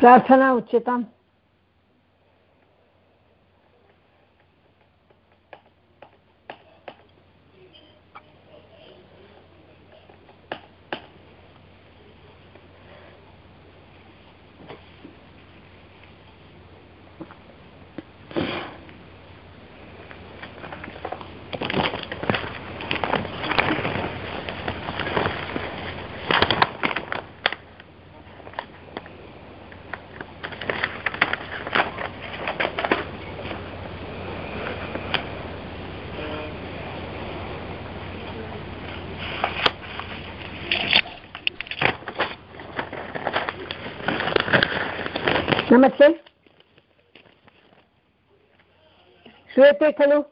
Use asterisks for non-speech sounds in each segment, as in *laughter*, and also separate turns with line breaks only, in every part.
प्रार्थना उच्यताम् नमस्ते। श्रूयते खलु?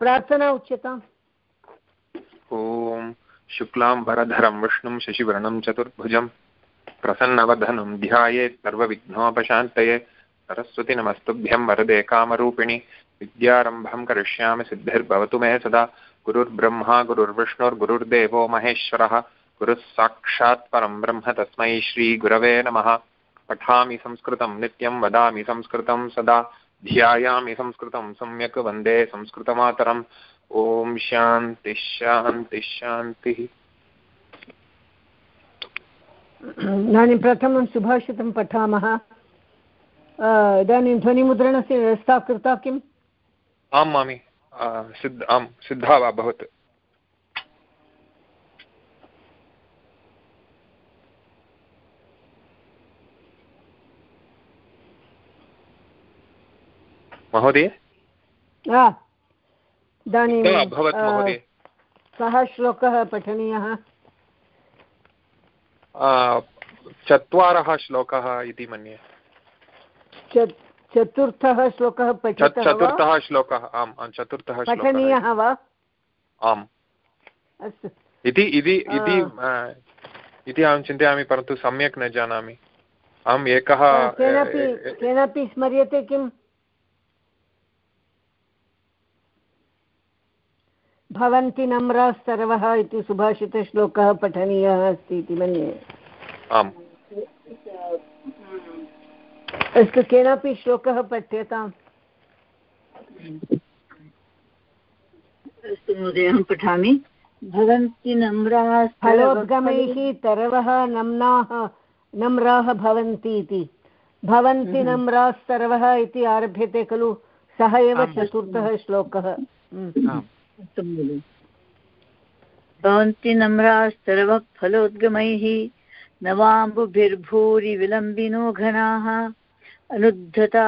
प्रार्थना उच्यताम्।
ॐ शुक्लां वरधरं विष्णुं शशिवर्णं चतुर्भुजं प्रसन्नवधनं ध्यायेत् सर्वविघ्नोपशान्तये सरस्वति नमस्तुभ्यं वरदे कामरूपिणि विद्यारम्भं करिष्यामि सिद्धिर्भवतु मे सदा गुरुर्ब्रह्मा गुरुर्विष्णुर्गुरुर्देवो महेश्वरः। गुरुः साक्षात् परं ब्रह्म तस्मै श्रीगुरवे नमः। पठामि संस्कृतं नित्यं वदामि संस्कृतं सदा। ध्यायामि संस्कृतं सम्यक् वंदे संस्कृतमातरम्। ॐ शान्तिः शान्तिः शान्तिः।
इदानीं प्रथमं सुभाषितं पठामः। इदानीं ध्वनिमुद्रणस्य व्यवस्था कृता किम्?
आं मामि। सिद्ध आं सिद्धा वा भवतु। महोदय?
इदानीं कः श्लोकः पठनीयः?
चत्वारः श्लोकः इति मन्ये।
चतुर्थः श्लोकः
चतुर्थः श्लोकः आम् आम् चतुर्थः
पठनीयः वा?
आम्।
अस्तु।
इति इति इति इति अहं चिन्तयामि परन्तु सम्यक् न जानामि। अहम् एकः
केनापि केनापि स्मर्यते किम्? भवन्ति नम्राः सर्वः इति सुभाषितश्लोकः पठनीयः अस्ति इति मन्ये।
आम्।
अस्तु केनापि श्लोकः पठ्यताम्?
अस्तु महोदय अहं पठामि। भवन्ति नम्राः
फलोद्गमैः तरवः नम्नाः नम्राः भवन्ति इति। भवन्ति
हम्म।
नम्राः सर्वः इति आरभ्यते खलु। सः एव चतुर्थः श्लोकः। हम्म।
भवन्ति नम्राः सर्वः फलोद्गमैः नवाम्बुभिर्भूरि विलम्बिनो घनाः अनुद्धता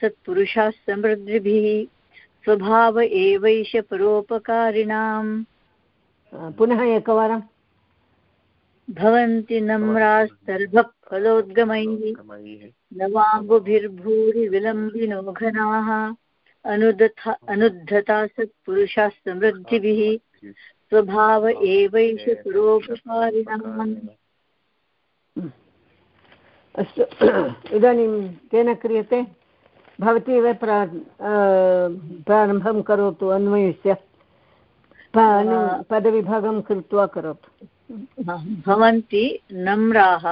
सत्पुरुषाः समृद्धिभिः स्वभाव एवैष परोपकारिणाम्।
पुनः एकवारं
भवन्ति नम्राः सर्वः नवाम्बुभिर्भूरि विलम्बिनो घनाः अनुदथा अनुद्धता सत्पुरुषाः समृद्धिभिः स्वभाव एवैष परोपकारिणाम्।
अस्तु। इदानीं केन क्रियते? भवती एव प्रा प्रारम्भं करोतु अन्वयस्य। पदविभागं कृत्वा करोतु।
भवन्ति नम्राः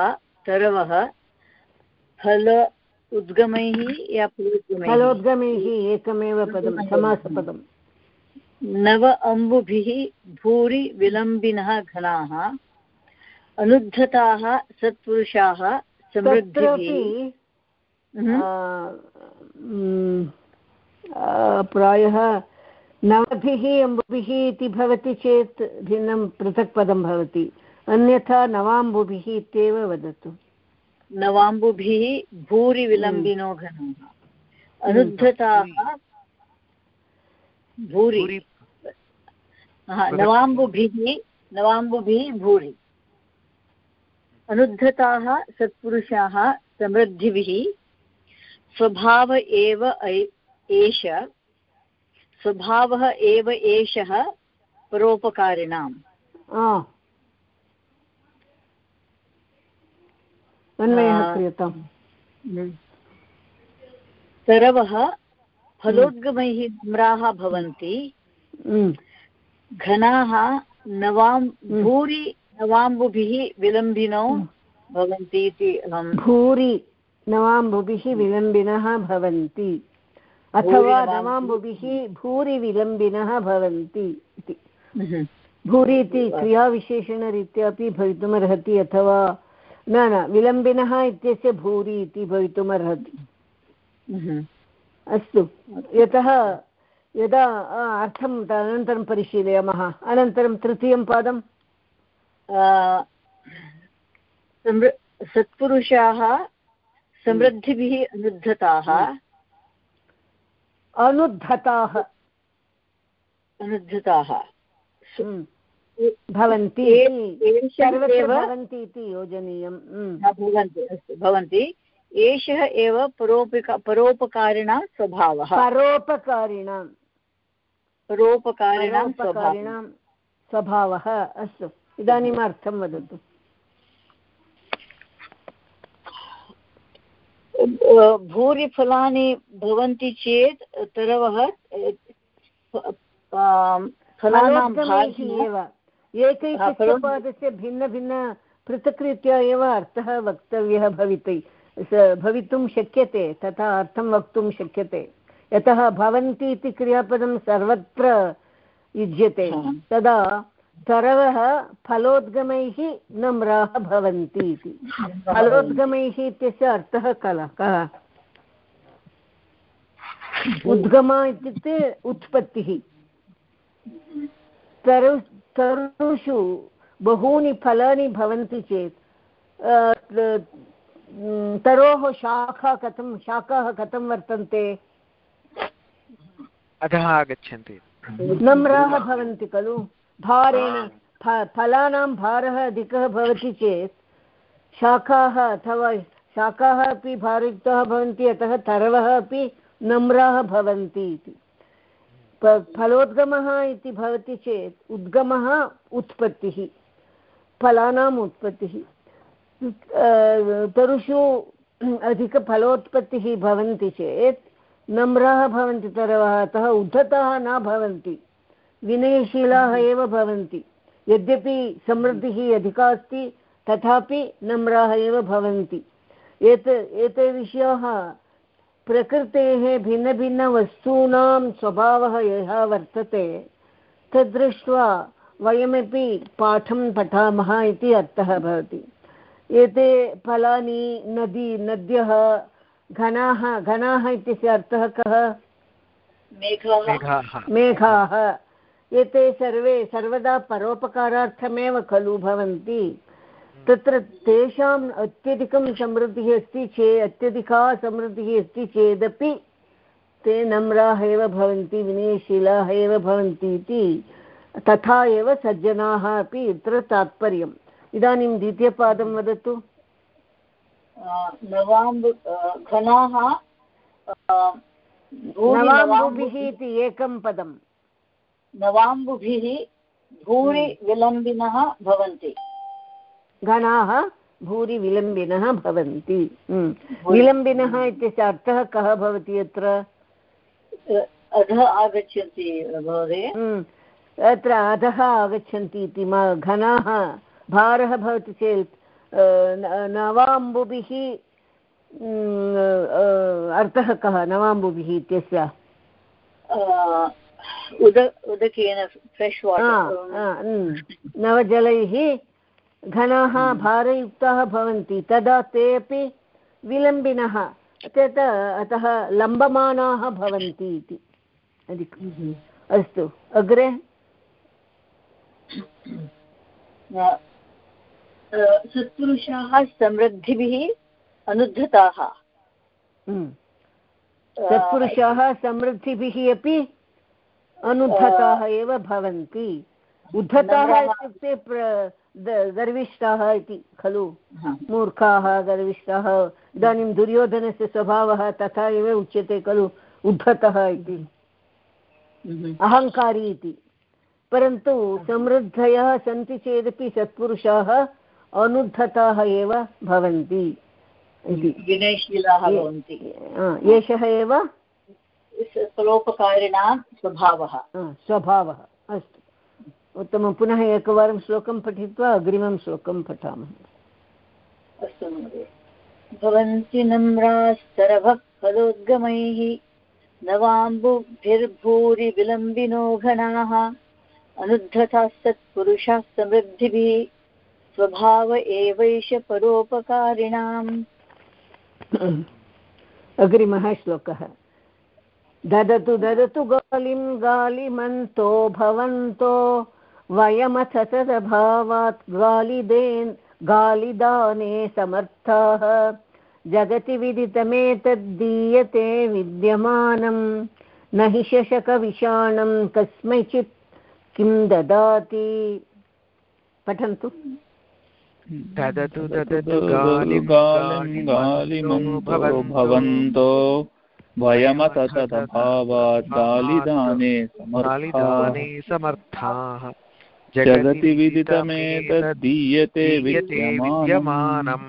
तरवः फल उद्गमैः या
फलोद्गमैः एकमेव पदं समासपदं
नव अम्बुभिः भूरि विलम्बिनः घनाः अनुद्धताः सत्पुरुषाः समृद्धिः
प्रायः नवभिः अम्बुभिः इति भवति चेत् भिन्नं पृथक् पदं भवति। अन्यथा नवाम्बुभिः इत्येव वदतु।
नवाम्बुभिः भूरि विलम्बिनो घनाः। अनुद्धताः भूरि। नवाम्बुभिः नवाम्बुभिः भूरि। अनुद्धताः सत्पुरुषाः समृद्धिभिः। स्वभाव एव एष। स्वभावः एव एषः परोपकारिणाम्। तरवः फलोद्गमैः नम्राः भवन्ति। घनाः नवां भूरि नवाम्बुभिः विलम्बिनो भवन्ति इति अहं
भूरि नवाम्बुभिः विलम्बिनः भवन्ति। अथवा नवाम्बुभिः भूरि विलम्बिनः भवन्ति इति।
हम्म।
भूरि इति क्रियाविशेषणरीत्या अपि भवितुमर्हति अथवा न न विलम्बिनः इत्यस्य भूरि इति भवितुमर्हति।
हम्म।
अस्तु यतः यदा अर्थं तदनन्तरं परिशीलयामः। अनन्तरं तृतीयं पादं
सत्पुरुषाः समृद्धिभिः अनुद्धताः।
अनुद्धताः।
अनुद्धताः।
हम्म, भवन्ति। सर्वत्र भवन्ति इति योजनीयं हम्म,
भवन्ति अस्तु भवन्ति। एषः एव परोपिका परोपकारिणां स्वभावः।
परोपकारिणां
परोपकारिणां स्वभावः।
स्वभावः अस्तु। इदानीम् अर्थं वदतु
भूरिफलानि भवन्ति चेत् तरवः फलानां भागः
एव। एकैकस्य पादस्य भिन्नभिन्न पृथक्रीत्या एव अर्थः वक्तव्यः भवितै भवितुं शक्यते तथा अर्थं वक्तुं शक्यते। यतः भवन्ति इति क्रियापदं सर्वत्र युज्यते। तदा तरवः फलोद्गमैः नम्राः भवन्ति इति। फलोद्गमैः इत्यस्य अर्थः कल कः? उद्गम इत्युक्ते उत्पत्तिः। तरु तरुषु बहूनि फलानि भवन्ति चेत् तरोः शाखा कथं शाखाः कथं वर्तन्ते?
अधः आगच्छन्ति।
नम्राः भवन्ति खलु? भारेण फलानां भारः अधिकः भवति चेत् शाखाः अथवा शाखाः अपि भारयुक्ताः भवन्ति अतः तरवः अपि नम्राः भवन्ति इति। फलोद्गमः इति भवति चेत् उद्गमः उत्पत्तिः फलानाम् उत्पत्तिः। तरुषु अधिकफलोत्पत्तिः भवन्ति चेत् नम्राः भवन्ति तरवः अतः उद्धताः न भवन्ति विनयशीलाः एव भवन्ति। यद्यपि समृद्धिः अधिका अस्ति तथापि नम्राः एव भवन्ति। एत एते विषयाः प्रकृतेः भिन्नभिन्नवस्तूनां स्वभावः यः वर्तते तद्दृष्ट्वा वयमपि पाठं पठामः इति अर्थः भवति। एते फलानि नदी नद्यः घनाः घनाः इत्यस्य अर्थः कः?
मेघाः।
एते सर्वे सर्वदा परोपकारार्थमेव खलु भवन्ति। तत्र तेषाम् अत्यधिकं समृद्धिः अस्ति चेत् अत्यधिका समृद्धिः अस्ति चेदपि ते नम्राः एव भवन्ति विनयशीलाः एव भवन्ति इति तथा एव सज्जनाः अपि यत्र तात्पर्यम्। इदानीं द्वितीयपादं वदतु।
नवाम्बु घनाः
नवाम्बुभिः इति एकं पदं
नवाम्बुभिः भूरि विलम्बिनः भवन्ति।
गणाः भूरि विलम्बिनः भवन्ति हम्म। विलम्बिनः इत्यस्य अर्थः कः भवति अत्र
अधः आगच्छन्ति महोदय
हम्म। अत्र अधः आगच्छन्ति इति मा घनाः भारः भवति चेत् नवाम्बुभिः हम्म, अर्थः कः नवाम्बुभिः इत्यस्य
उद उदकेन फ्रेश् वाटर्
हम्म। नवजलैः घनाः भारयुक्ताः भवन्ति तदा ते अपि विलम्बिनः चेत् अतः लम्बमानाः भवन्ति इति। अधिकम्। अस्तु अग्रे?
सत्पुरुषाः समृद्धिभिः अनुद्धताः।
हम्म। सत्पुरुषाः समृद्धिभिः अपि अनुद्धताः एव भवन्ति। उद्धताः इत्युक्ते गर्विष्ठाः इति खलु? मूर्खाः गर्विष्ठाः। इदानीं दुर्योधनस्य स्वभावः तथा एव उच्यते खलु? उद्धतः इति।
mhm.
अहङ्कारी इति। परन्तु समृद्धयः सन्ति चेदपि सत्पुरुषाः अनुद्धताः एव भवन्ति
विनयशीलाः भवन्ति।
एषः एव? आ,
स्वभावः।
स्वभावः अस्तु। उत्तमं। पुनः एकवारं श्लोकं पठित्वा अग्रिमं श्लोकं पठामः।
अस्तु महोदय। भवन्ति नम्रास्तरभः फलोद्गमैः नवाम्बुभिर्भूरि विलम्बिनो घनाः अनुद्धताः सत्पुरुषाः समृद्धिभिः स्वभाव एवैष परोपकारिणाम्।
अग्रिमः श्लोकः। ददतु ददतु गालिं गालिमन्तो भवन्तो वयमथ तदभावात् गालिदेन् गालिदाने समर्थाः। जगति विदितमेतद्दीयते विद्यमानं। न हि शशकविषाणं कस्मैचित् किं ददाति? पठन्तु।
ददतु ददतु भवन्तो वयमत तदभावात् गालिदाने
गालिदाने समर्थाः।
जगति विदितमेतद्दीयते विद्यमानं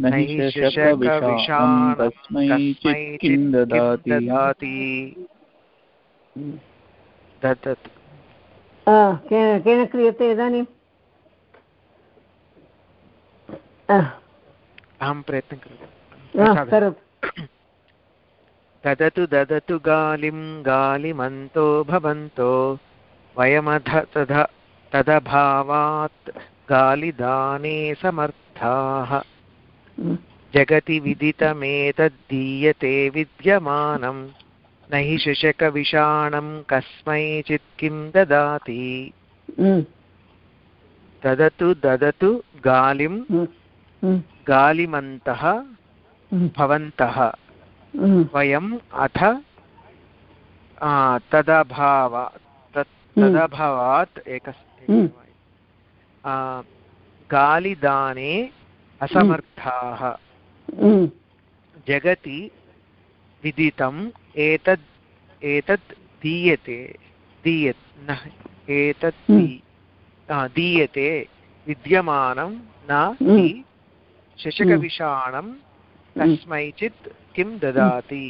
न हि शशकविषाणं तस्मैचित् किं ददाति
ददतु
केन केन क्रियते इदानीम्
अहं प्रयत्नं करोमि। ददतु ददतु गालिं गालिमन्तो भवन्तो। वयमध तदा तदभावात् गालिदाने समर्थाः। जगति विदितमेतद्दीयते विद्यमानं। न हि शुशकविषाणं कस्मैचित् किं ददाति। ददतु ददतु गालिं गालिमन्तः भवन्तः। वयम् अथ तदभाव तदभावात् एकस् गालिदाने असमर्थाः। जगति विदितम् एतद् एतत् दीयते दीय न एतत् दीयते विद्यमानं न हि शशकविषाणं कस्मैचित् किं ददाति?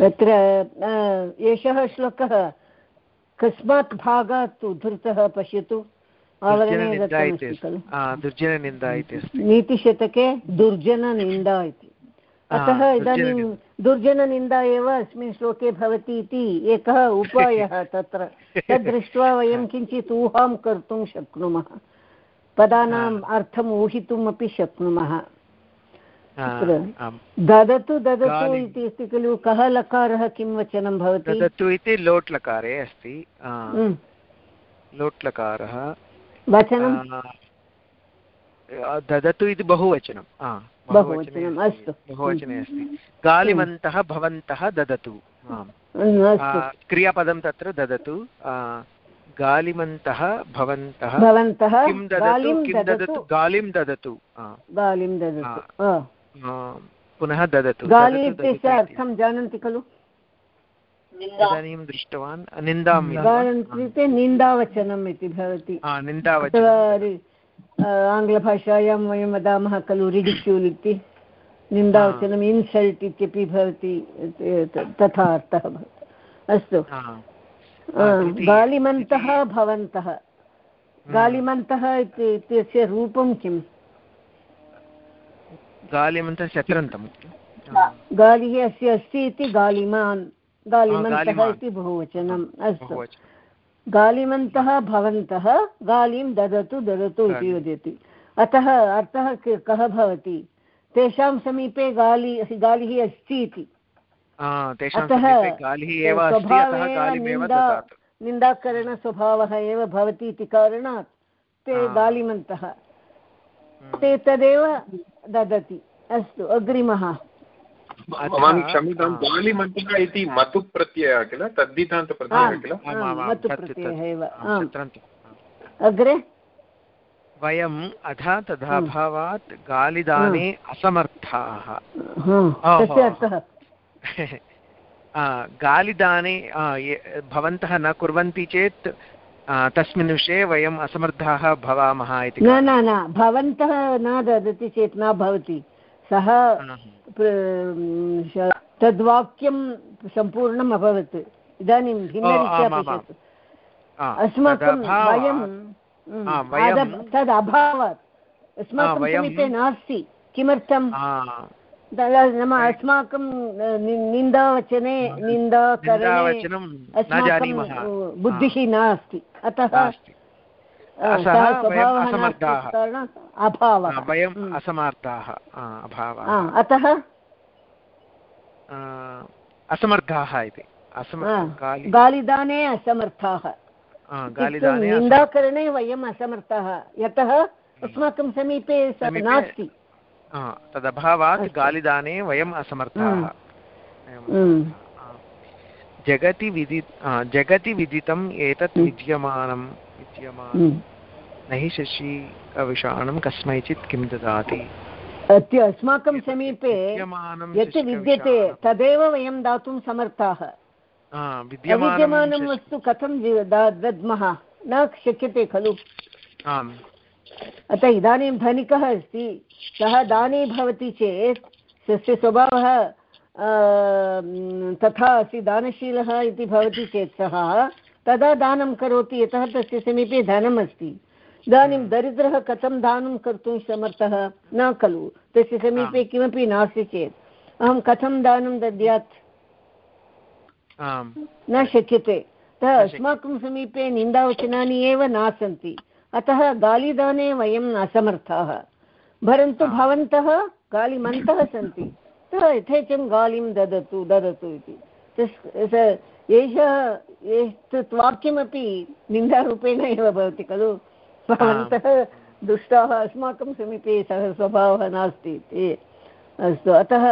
तत्र एषः श्लोकः कस्मात् भागात् उद्धृतः पश्यतु।
दुर्जननिन्दा इति
नीतिशतके दुर्जननिन्दा इति। अतः इदानीं दुर्जननिन्दा। एव अस्मिन् श्लोके भवति इति एकः उपायः *laughs* तत्र। तद्दृष्ट्वा वयं किञ्चित् ऊहां कर्तुं शक्नुमः। पदानाम् अर्थम् ऊहितुमपि शक्नुमः। ददतु ददतु इति अस्ति खलु कः लकारः किं वचनं भवति?
ददतु इति लोट् लकारे अस्ति लोट् लकारः
वचनं?
ददतु इति बहुवचनं
बहुवचनम् अस्तु
बहुवचने अस्ति। गालिमन्तः भवन्तः ददतु क्रियापदं तत्र ददतु गालिमन्तः भवन्तः किं ददतु किं ददतु। गालिं ददतु
गालिं ददतु
पुनः ददतु
गालि इत्यस्य अर्थं जानन्ति खलु
इदानीं दृष्टवान् निन्दां
कृते निन्दावचनम् इति भवति आङ्ग्लभाषायां वयं वदामः खलु रिडिक्यूल् इति निन्दावचनम् इन्सल्ट् इत्यपि भवति तथा अर्थः भवति अस्तु गालिमन्तः भवन्तः गालिमन्तः इत्यस्य रूपं किम्
गालिमन्तः
गालिः अस्य अस्ति इति गालिमान् गालिमन्तः इति बहुवचनम् अस्तु। गालिमन्तः भवन्तः गालिं ददतु ददतु इति वदति। अतः अर्थः कः भवति? तेषां समीपे गालि गालिः अस्ति इति। अतः निन्दाकरणस्वभावः एव भवति इति कारणात् ते गालिमन्तः। ते तदेव ददति। अस्तु अग्रिमः।
क्षम्यतां गालिमन्तः इति मतु प्रत्ययः किल? तद्धितान्तप्रत्ययः किल?
मतु प्रत्ययः एव। अग्रे?
वयम् अथ तथा भावात् गालिदाने असमर्थाः। *laughs* गालिदाने भवन्तः न कुर्वन्ति चेत् तस्मिन् विषये वयम् असमर्थाः भवामः इति
न न न भवन्तः न ददति चेत् न भवति। सः तद्वाक्यं सम्पूर्णम् अभवत्। इदानीं भिन्नरीत्या पश्यतु अस्माकं वयं तद् अभावात् अस्माकं समीपे नास्ति। किमर्थं नाम अस्माकं निन्दावचने निन्दाकरणे अस्माकं बुद्धिः नास्ति। अतः अभावः।
वयम्। असमर्थाः। अभावः।
अतः?
असमर्थाः इति।
गालिदाने असमर्थाः। निन्दाकरणे वयम् असमर्थाः। यतः अस्माकं समीपे नास्ति।
तदभावात् गालिदाने वयम् असमर्थाः। जगति विदि जगति विदितम् एतत् विद्यमानं विद्यमानं। न हि शशि विषाणं कस्मैचित् किं ददाति।
अस्माकं समीपे यत् विद्यते तदेव वयं दातुं समर्थाः। विद्यमानं वस्तु कथं दद्मः? न शक्यते खलु। अतः इदानीं धनिकः अस्ति। सः दानी भवति चेत् तस्य स्वभावः तथा अस्ति दानशीलः इति भवति चेत् सः तदा दानं करोति यतः तस्य समीपे धनम् अस्ति। इदानीं दरिद्रः कथं दानं कर्तुं समर्थः? न खलु तस्य समीपे किमपि नास्ति चेत्। अहं कथं दानं दद्यात्? न शक्यते। अतः अस्माकं समीपे निन्दावचनानि एव न सन्ति अतः गालिदाने वयम् असमर्थाः परन्तु भवन्तः गालिमन्तः सन्ति। यथेच्छं गालिं ददतु ददतु इति। एषः एतत् वाक्यमपि निन्दारूपेण एव भवति खलु। भवन्तः दुष्टाः अस्माकं समीपे सः स्वभावः नास्ति इति। अस्तु अतः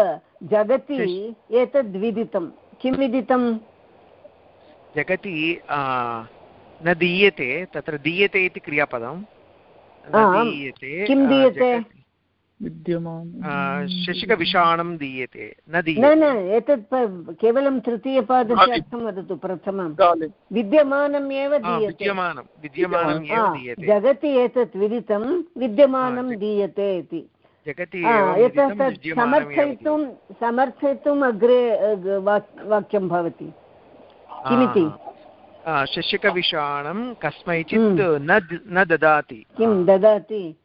जगति एतद् विदितं। किं विदितं?
जगति न दीयते तत्र दीयते इति क्रियापदं।
किं दीयते?
शशिकविषाणं दीयते। न
न न एतत् केवलं तृतीयपादस्य अर्थं वदतु प्रथमं। विद्यमानम् एव दीयते। जगति एतत् विदितं विद्यमानं दीयते इति। एतत् समर्थयितुं समर्थयितुम् अग्रे वाक्यं भवति। किमिति?
शशिकविषाणं कस्मैचित् हम्म। न ददाति.
किं ददाति?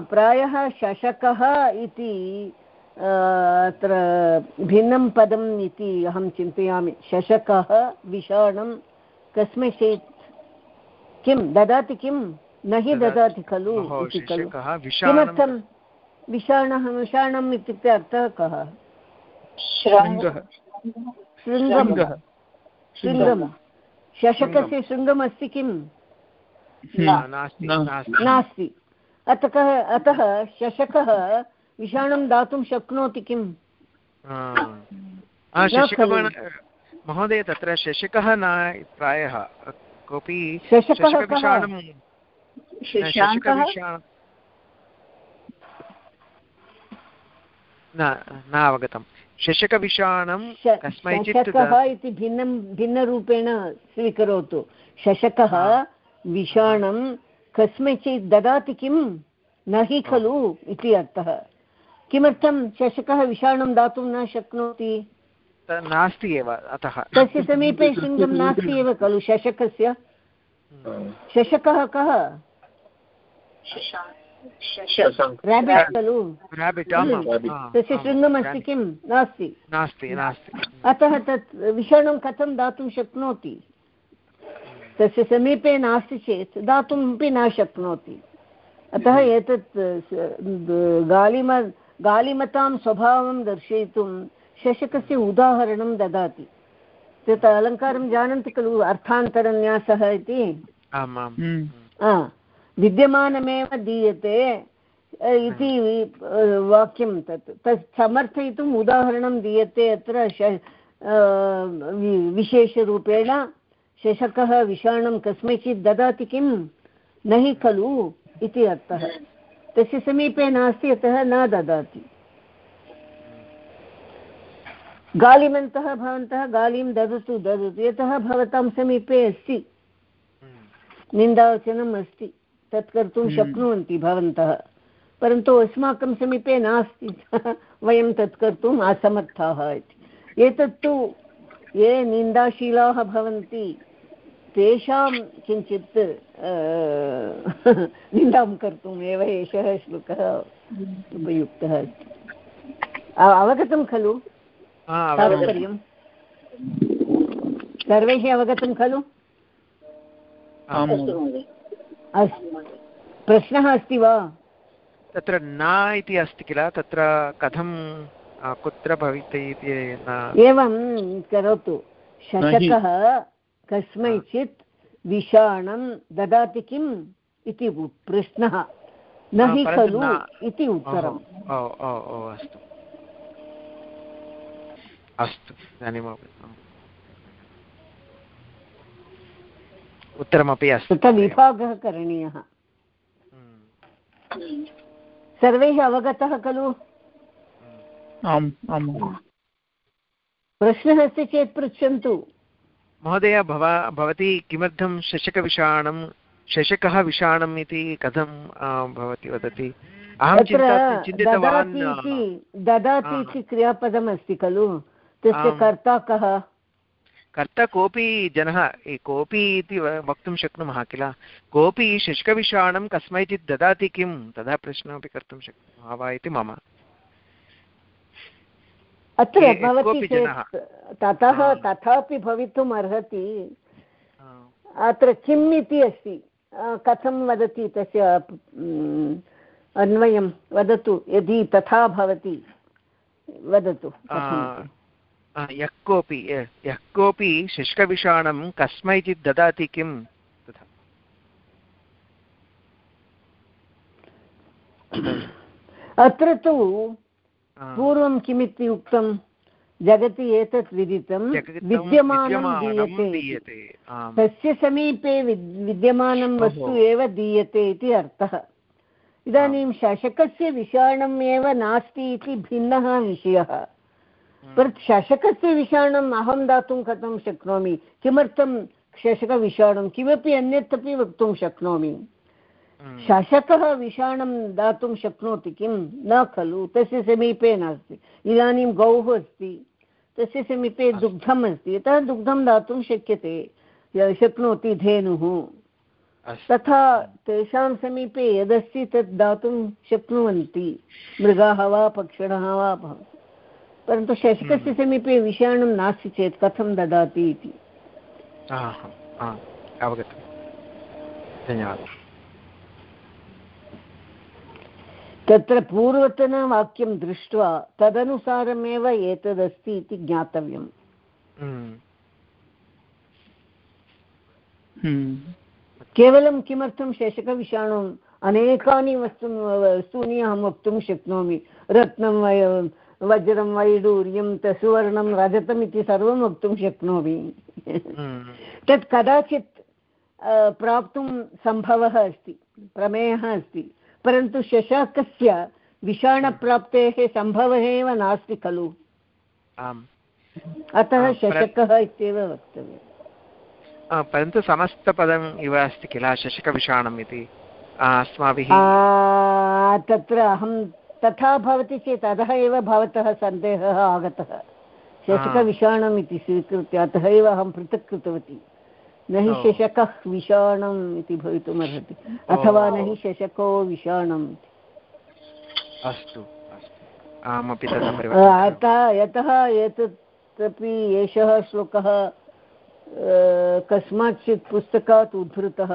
प्रायः शशकः इति अत्र भिन्नं पदम् इति अहं चिन्तयामि. शशकः विषाणं कस्मैचित् किं? ददाति किं? न हि ददाति. खलु इति खलु. किमर्थं? विषाणः विषाणम् इत्युक्ते अर्थः कः? शृङ्गं. शृङ्गं शशकस्य शृङ्गम्। अस्ति किम्? नास्ति। अतः अतः शशकः विषाणं दातुं शक्नोति किम्?
महोदय तत्र शशकः न प्रायः। कोऽपि न अवगतं शशकविषाणं कस्मैचित्
इति भिन्नं भिन्नरूपेण स्वीकरोतु। शशकः विषाणं कस्मैचित् ददाति किं? न हि खलु इति अर्थः। किमर्थं शशकः विषाणं दातुं न शक्नोति?
नास्ति एव अतः।
तस्य समीपे शृङ्गं नास्ति एव खलु शशकस्य। शशकः कः? रेबिट् खलु। तस्य शृङ्गमस्ति किं? नास्ति।
नास्ति नास्ति।
अतः तत् विषाणुं कथं दातुं शक्नोति? तस्य समीपे नास्ति चेत् दातुमपि न शक्नोति। अतः एतत् गालिम गालिमतां स्वभावं दर्शयितुं शशकस्य उदाहरणं ददाति। तत् अलङ्कारं जानन्ति खलु अर्थान्तरन्यासः इति? विद्यमानमेव दीयते इति वाक्यं तत्। तत् समर्थयितुम् उदाहरणं दीयते अत्र विशेषरूपेण। शशकः विषाणं कस्मैचित् ददाति किं? न हि खलु इति अर्थः। तस्य समीपे नास्ति अतः न ददाति। गालिमन्तः भवन्तः गालिं ददतु ददतु। यतः भवतां समीपे अस्ति। निन्दावचनम् अस्ति। तत् कर्तुं हम्म। शक्नुवन्ति भवन्तः। परन्तु अस्माकं समीपे नास्ति। *laughs* वयं तत् कर्तुम् असमर्थाः इति। एतत्तु ये निन्दाशीलाः भवन्ति तेषां किञ्चित् *laughs* निन्दां कर्तुम् एव एषः श्लोकः उपयुक्तः अस्ति। अवगतं खलु? तात्पर्यं सर्वैः अवगतं खलु? अस्तु प्रश्नः अस्ति वा?
तत्र न इति अस्ति किल? तत्र कथं कुत्र भविष्यति इति
एवं करोतु। शशकः कस्मैचित् विषाणं ददाति किम् इति प्रश्नः। न हि खलु इति उत्तरम्।
अस्तु। अस्तु इदानीम् उत्तरमपि अस्ति
तत्र विभागः करणीयः। सर्वैः अवगतः खलु?
आम् आम्
प्रश्नः अस्ति चेत् पृच्छन्तु।
महोदय भवा भवती किमर्थं शशकविषाणं शशकः विषाणम् इति कथं भवती वदति? अहं चिन्तितवान्
ददाति इति क्रियापदम् अस्ति खलु? तस्य कर्ता कः?
कर्ता कोऽपि जनः कोऽपि इति वक्तुं शक्नुमः किल? कोऽपि शुष्कविषाणं कस्मैचित् ददाति किं? तदा प्रश्नमपि कर्तुं शक्नुमः वा इति मम।
अत्र भवति ततः तथापि भवितुम् अर्हति। अत्र किम् इति अस्ति? कथं वदति तस्य अन्वयं? वदतु यदि तथा भवति वदतु
यः कोऽपि यः कोऽपि शुष्कविषाणं कस्मैचित् ददाति किं तथा।
अत्र तु पूर्वं किमिति उक्तं? जगति एतत् विदितं विद्यमानं दीयते तस्य समीपे विद्यमानं वस्तु एव दीयते इति अर्थः। इदानीं शशकस्य विषाणम् एव नास्ति इति भिन्नः विषयः। शशकस्य विषाणम् अहं दातुं कथं शक्नोमि। किमर्थं शशकविषाणं? किमपि अन्यत् अपि वक्तुं शक्नोमि। हम्म। शशकः विषाणं दातुं शक्नोति किं? न खलु तस्य समीपे नास्ति। इदानीं गौः अस्ति तस्य समीपे दुग्धम् अस्ति यतः दुग्धं दातुं शक्यते शक्नोति धेनुः। तथा तेषां समीपे यदस्ति तत् दातुं शक्नुवन्ति मृगाः वा पक्षिणः वा परन्तु शशकस्य हम्म। समीपे विषाणं नास्ति चेत् कथं ददाति इति
अवगतं धन्यवादः
तत्र पूर्वतनवाक्यं दृष्ट्वा तदनुसारमेव एतदस्ति इति ज्ञातव्यम् हम्म। हम्म। केवलं किमर्थं शशकविषाणुम् अनेकानि वस्तु वस्तूनि अहं वक्तुं शक्नोमि रत्नं वज्रं वैडूर्यं सुवर्णं रजतम् इति सर्वं वक्तुं शक्नोमि। हम्म। तत् कदाचित् प्राप्तुं सम्भवः अस्ति प्रमेयः अस्ति। परन्तु शशाकस्य विषाणप्राप्तेः सम्भवः एव नास्ति खलु। अतः शशकः इत्येव वक्तव्यम्।
परन्तु समस्तपदम् इव अस्ति किल? शशकविषाणम् इति। अस्माभिः
तत्र अहं तथा भवति चेत् अतः एव भवतः सन्देहः आगतः। शशकविषाणम् इति स्वीकृत्य अतः एव अहं पृथक् कृतवती। न हि शशकः विषाणम् इति भवितुमर्हति। अथवा न हि शशको विषाणम् इति।
अस्तु
अतः यतः एतदपि एषः श्लोकः कस्माच्चित् पुस्तकात् उद्धृतः।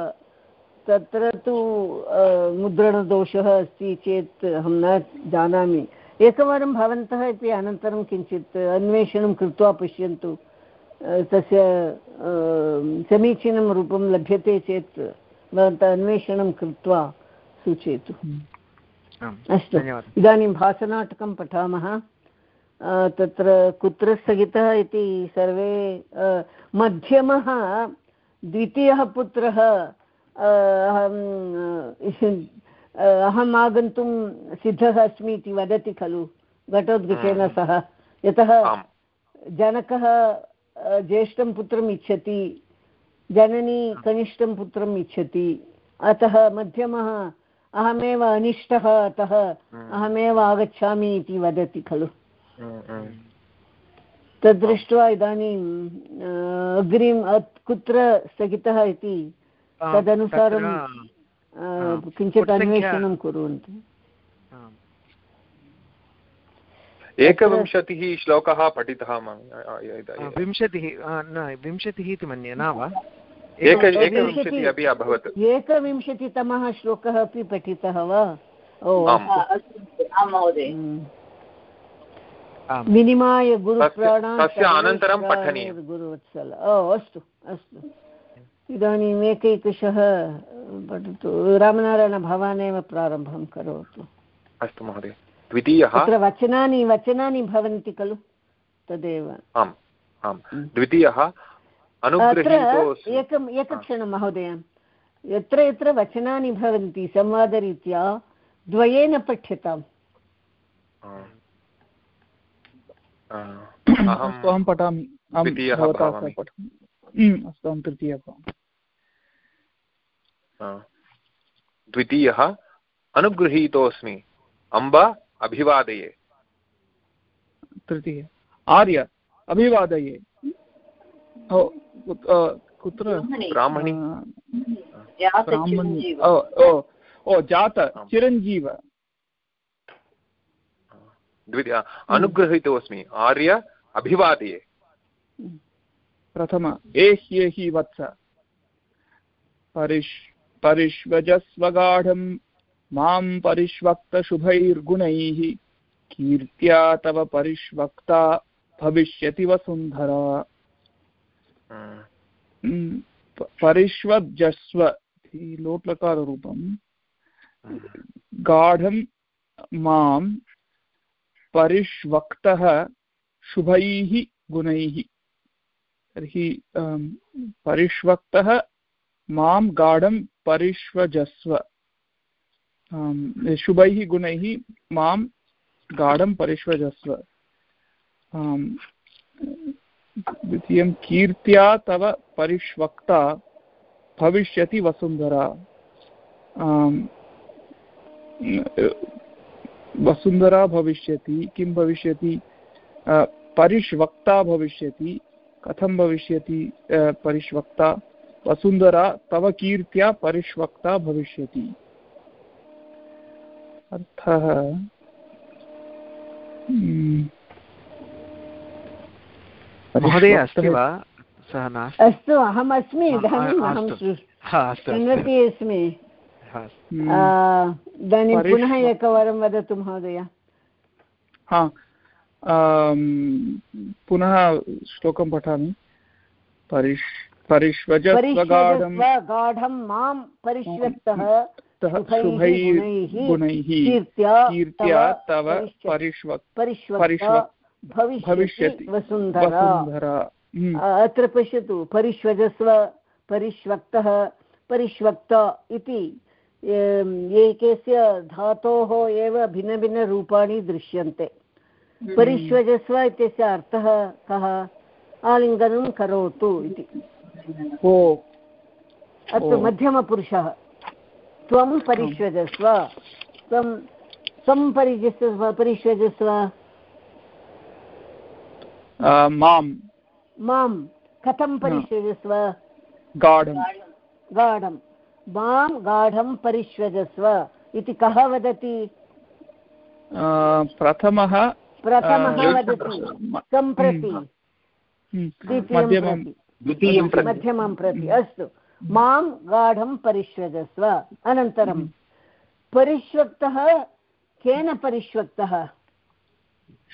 तत्र तु मुद्रणदोषः अस्ति चेत् अहं न जानामि। एकवारं भवन्तः अपि अनन्तरं किञ्चित् अन्वेषणं कृत्वा पश्यन्तु। तस्य समीचीनं रूपं लभ्यते चेत् भवन्तः अन्वेषणं कृत्वा सूचयतु। अस्तु। इदानीं भासनाटकं पठामः। तत्र कुत्र स्थगितः इति सर्वे मध्यमः द्वितीयः पुत्रः अहम् आगन्तुं सिद्धः अस्मि इति वदति खलु घटोद्गतेन सह। यतः जनकः ज्येष्ठं पुत्रम् इच्छति जननी कनिष्ठं पुत्रम् इच्छति अतः मध्यमः अहमेव अनिष्टः अतः अहमेव आगच्छामि इति वदति खलु। तद्दृष्ट्वा इदानीम् अग्रिम कुत्र स्थगितः इति तदनुसारं किञ्चित् अन्वेषणं कुर्वन्तु।
एकविंशतिः श्लोकः पठितः
विंशतिः न विंशतिः इति मन्ये न वा?
एकविंशतितमः श्लोकः अपि पठितः वा. विनिमाय गुरुप्राणा
तस्य अनन्तरं पठनीयम्।
गुरुवत्सल। ओ अस्तु अस्तु। इदानीम् एकैकशः पठतु रामनारायण भवानेव प्रारम्भं करोतु।
अस्तु महोदय। द्वितीयः
तत्र वचनानि वचनानि भवन्ति खलु? तदेव।
आम् आम्। द्वितीयः
अत्र एकम् एकक्षणं महोदय। यत्र यत्र वचनानि भवन्ति संवादरीत्या द्वयेन पठ्यताम्।
आ, आ, अहं
पठामि। अस्तु अहं तृतीयः
आ, द्वितीयः अनुगृहीतोऽस्मि। अम्ब अभिवादये।
तृतीय। आर्य अभिवादये। कुत्र?
ब्राह्मणि।
ब्राह्मणी। ओ ओ ओ जात चिरञ्जीव
द्वितीय अनुगृहीतोऽस्मि। आर्य अभिवादये।
प्रथम एह्येहि वत्स। परिष् परिष्वजस्वगाढं माँ परिष्वक्तशुभैर्गुणैः। कीर्त्या तव परिष्वक्ता भविष्यति वसुन्धरा। परिष्वजस्व। इति लोट्लकाररूपं गाढं माँ परिष्वक्तः शुभैः गुणैः। तर्हि अं, परिष्वक्तः माँ गाढं परिष्वजस्व। शुभैः गुणैः माँ गाढं परिष्वजस्व। द्वितीयं, कीर्त्या तव परिष्वक्ता, भविष्यति वसुन्धरा। वसुन्धरा भविष्यति, किं भविष्यति? परिष्वक्ता भविष्यति। कथं भविष्यति? परिष्वक्ता। वसुन्धरा तव कीर्त्या परिष्वक्ता भविष्यति। अर्थः
महोदय
परिष्वक्तः
अस्ति वा? सः नास्ति?
अस्तु अहम् अस्मि इदानीम् अहं
हा,
शृण्वती अस्मि।
हा।
हम्म,
इदानीं पुनः एकवारं वदतु महोदय।
हा पुनः श्लोकं पठामि। परिष् परिष्वजस्वगाढं
परिष्वजस्व गाढं माँ परिष्वक्तः
तः
शुभैः
शुभैः
गुणैः
गुणैः
कीर्त्या
कीर्त्या तव
परिष्व-
परिष्वक्
परिष्वक्ता
परिष्वक्
भविष्यति
भविष्यति
वसुन्धरा।
वसुन्धरा। हम्म,
अत्र पश्यतु परिष्वजस्व परिष्वक्तः परिष्वक्ता इति एकस्य धातोः एव भिन्नभिन्नरूपाणि दृश्यन्ते। परिष्वजस्व इत्यस्य अर्थः कः? आलिङ्गनं करोतु इति।
ओ।
अत्र। मध्यमपुरुषः। त्वं परिष्वजस्व। त्वं त्वं परिजस्व परिष्वजस्व।
माँ
माँ कथं परिष्वजस्व?
गाढं
गाढं माँ गाढं परिष्वजस्व इति कः वदति?
प्रथमः
प्रथमः वदति। सम्प्रति।
हम्म,
द्वितीयं
द्वितीयं
मध्यमं प्रति। अस्तु। माँ गाढं परिष्वजस्व। अनन्तरं परिष्वक्तः केन परिष्वक्तः?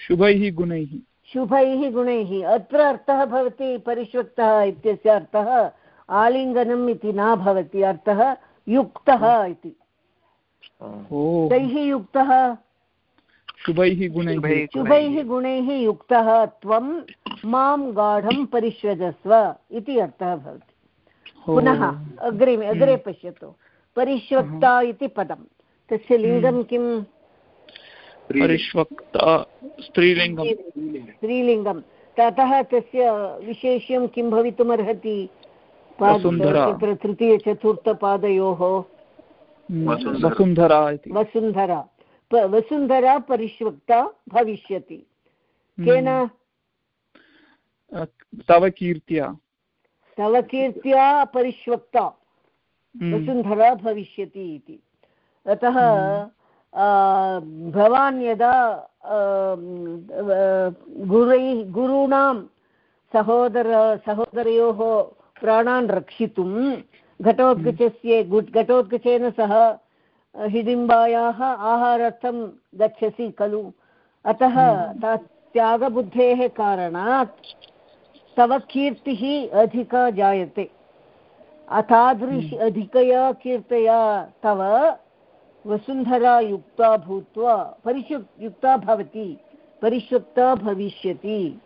शुभैः गुणैः।
शुभैः गुणैः। अत्र अर्थः भवति परिष्वक्तः इत्यस्य अर्थः आलिङ्गनम् इति न भवति। अर्थः युक्तः इति।
ओ।
कैः युक्तः?
शुभैः गुणैः
शुभैः
गुणैः युक्तः त्वं माँ गाढं परिष्वजस्व इति अर्थः भवति। पुनः अग्रे अग्रे पश्यतु। परिष्वक्ता इति पदं। तस्य लिङ्गं किम्?
परिष्वक्ता स्त्रीलिङ्गं
स्त्रीलिङ्गं। ततः तस्य विशेष्यं किं भवितुमर्हति? पाद- तृतीयचतुर्थपादयोः।
हम्म,
वसुन्धरा।
इति।
वसुन्धरा। वसुन्धरा परिष्वक्ता भविष्यति। केन?
तव कीर्त्या।
तव कीर्त्या परिष्वक्ता।
हम्म,
वसुन्धरा भविष्यति इति। अतः भवान् यदा गुरैः गुरूणां सहोदर सहोदरयोः प्राणान् रक्षितुं घटोत्कचस्य घटोत्कचेन सह हिडिम्बायाः आहारार्थं गच्छसि खलु। अतः ता- त्यागबुद्धेः कारणात् तव कीर्तिः अधिका जायते। तादृश अधिकया कीर्तया तव वसुन्धरा युक्ता भूत्वा परिशु युक्ता भवति परिशुक्ता भविष्यति।